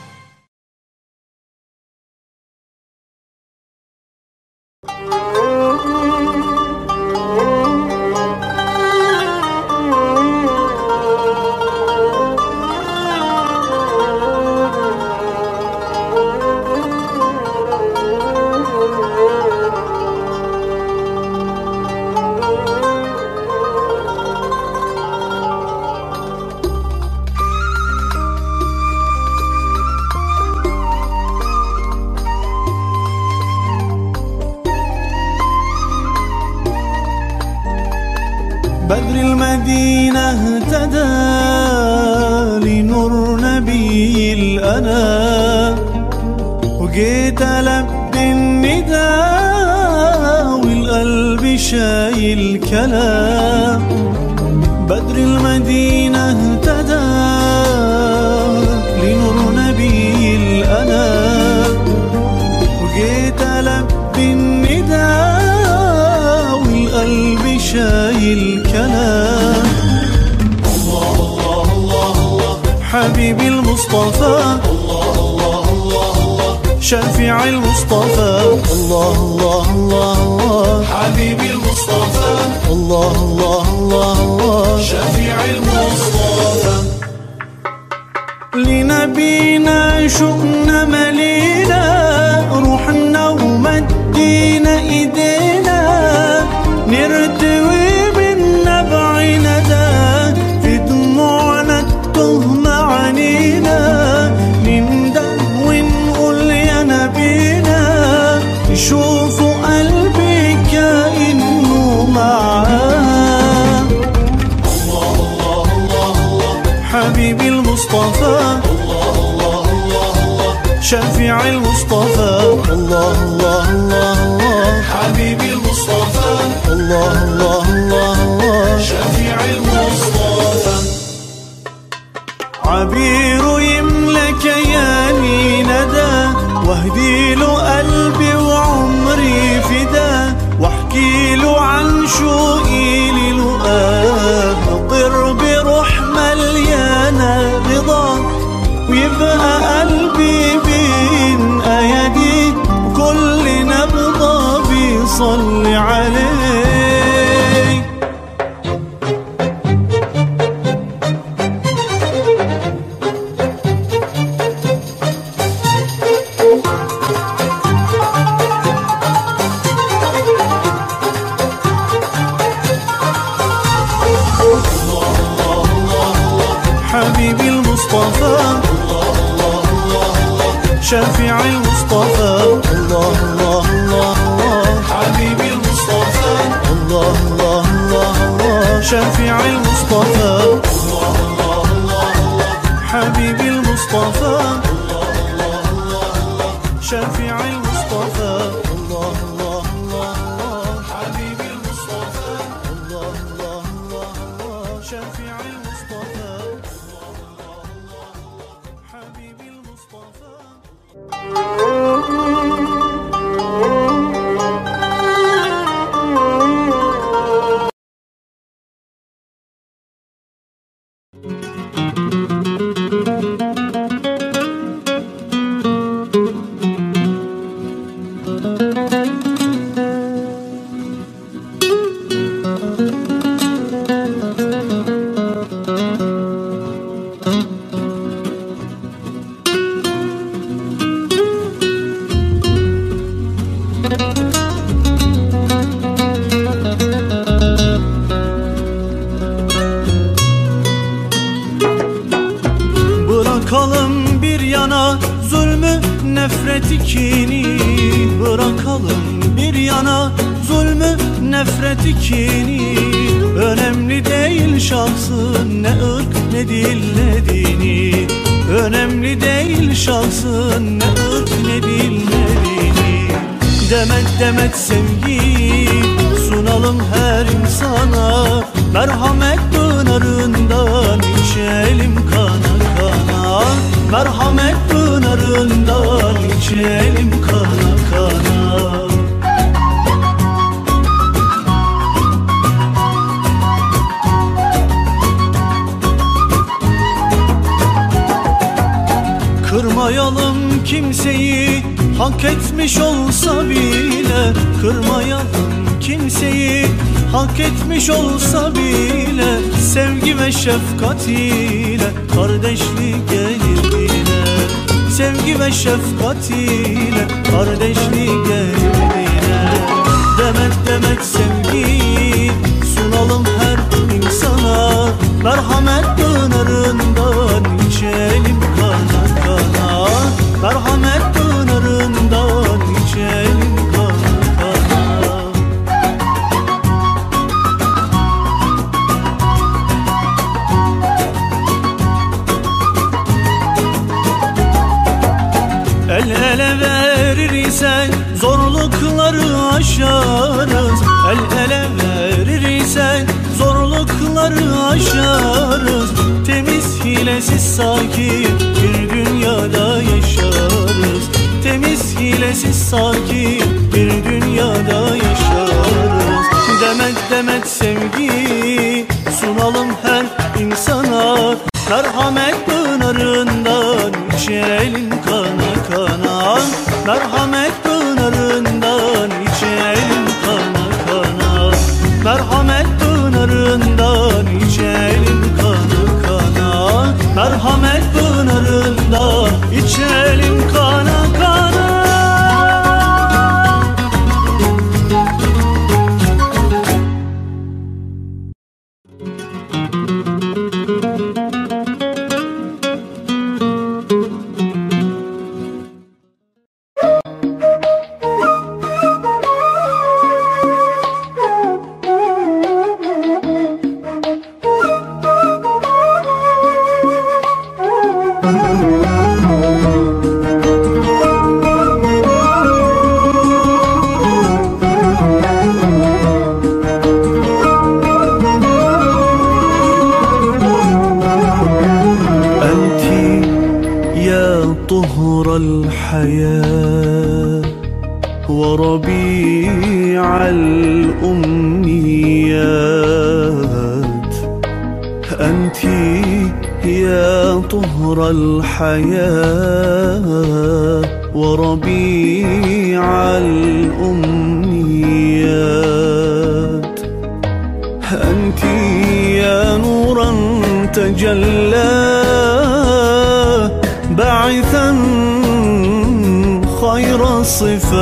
B: İkini Bırakalım bir yana. Zulmü nefret ikini Önemli değil şahsın ne ırk ne dil ne dini. Önemli değil şahsın ne ırk ne dil ne dini. Demet demet sevgi sunalım her insana. Merhamet pınarından içelim kana kana Merhamet pınarından içelim kana kana. Kırmayalım kimseyi hak etmiş olsa bile. Kırmayalım kimseyi hak etmiş olsa bile. Sevgi ve şefkat ile kardeşlik gelir Sevgi ve şefkat ile kardeşlik yine Demet demet sevgi sunalım her insana. Merhamet pınarından içelim kana kana Merhamet sakin bir dünyada yaşarız. Temiz hilesiz sakin bir dünyada yaşarız. Demet demet sevgi sunalım her insana. Merhamet pınarından içelim kana kana. Merhamet pınarından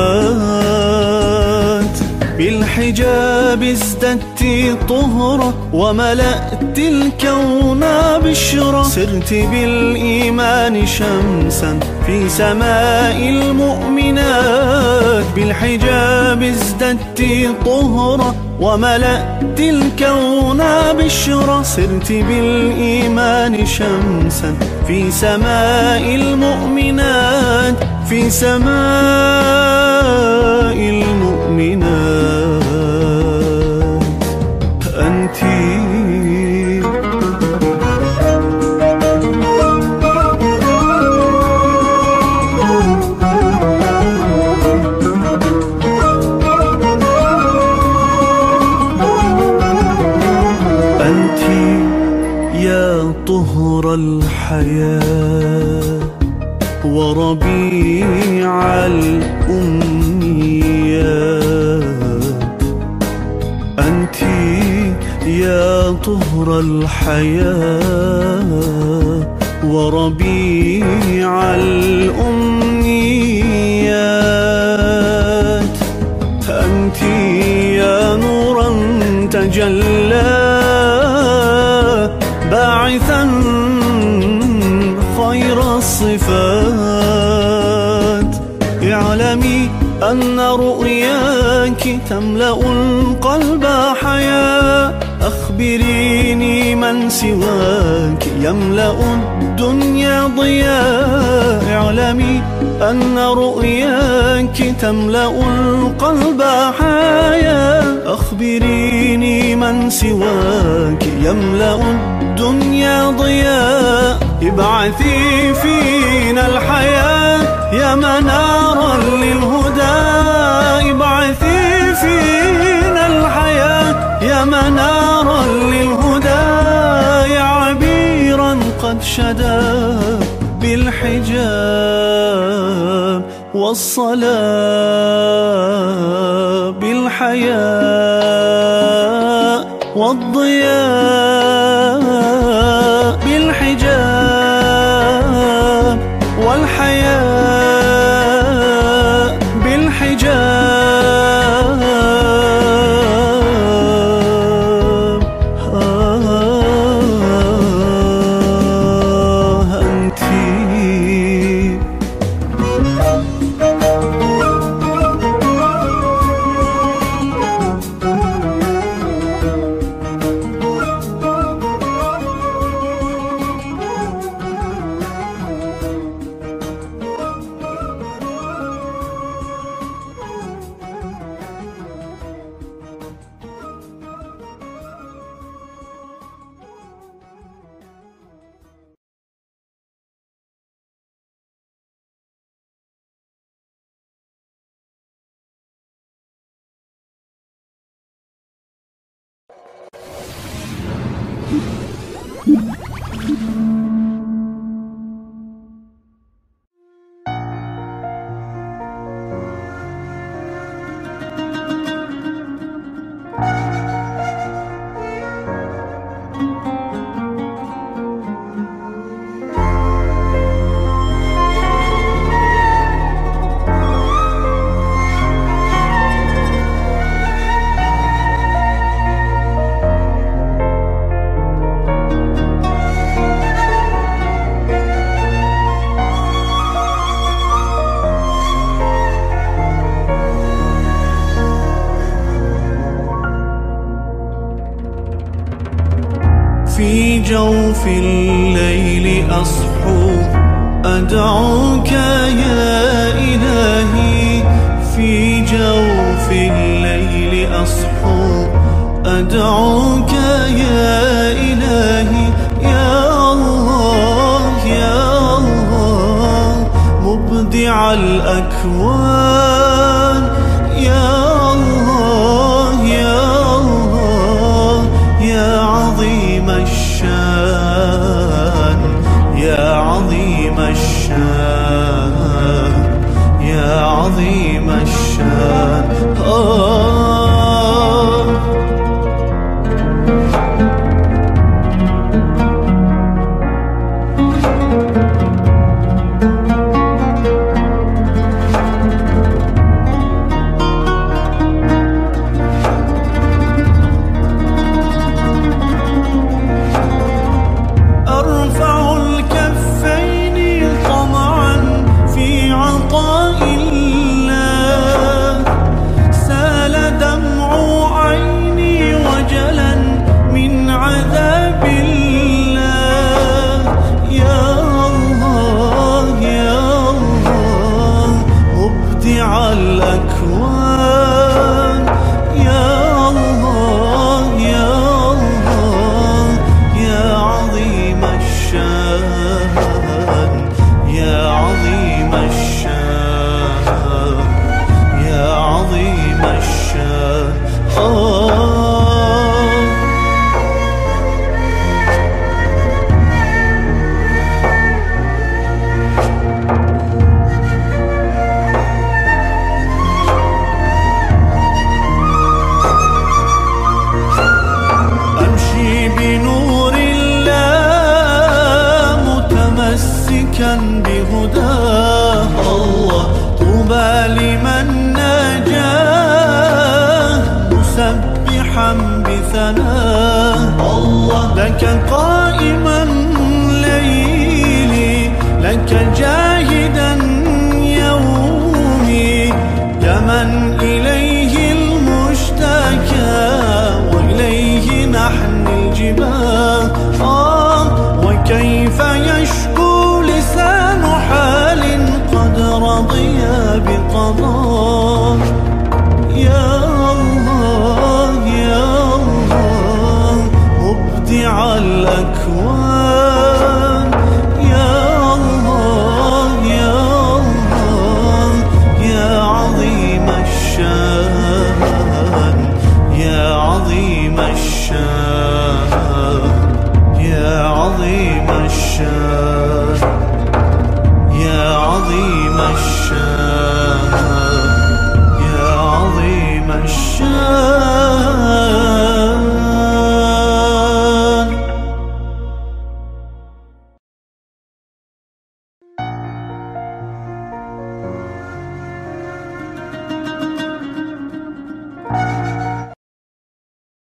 B: الصفات بالحجاب ازددت طهرا وملأت الكون بشرى. سرت بالإيمان شمسا في سماء المؤمنات. بالحجاب ازددت طهرا وملأت الكون بشرى. سرت بالإيمان شمسا في سماء المؤمنات. في سماء المؤمنات. أنتِ. أنت يا طهر الحياة. وربيع الأمنيات أنت يا طهر الحياة وربيع الأمنيات أنت يا نورا تجلى باعثا خير الصفات. أن رؤياك تملأ القلب حياة. أخبريني من سواك يملأ الدنيا ضياء. اعلمي أن رؤياك تملأ القلب حياة. أخبريني من سواك يملأ الدنيا ضياء. ابعثي فينا الحياة. يا منارا للهدى ابعثي فينا الحياة. يا منارا للهدى يا عبيرا قد شدا بالحجاب والصلاة بالحياة والضياء.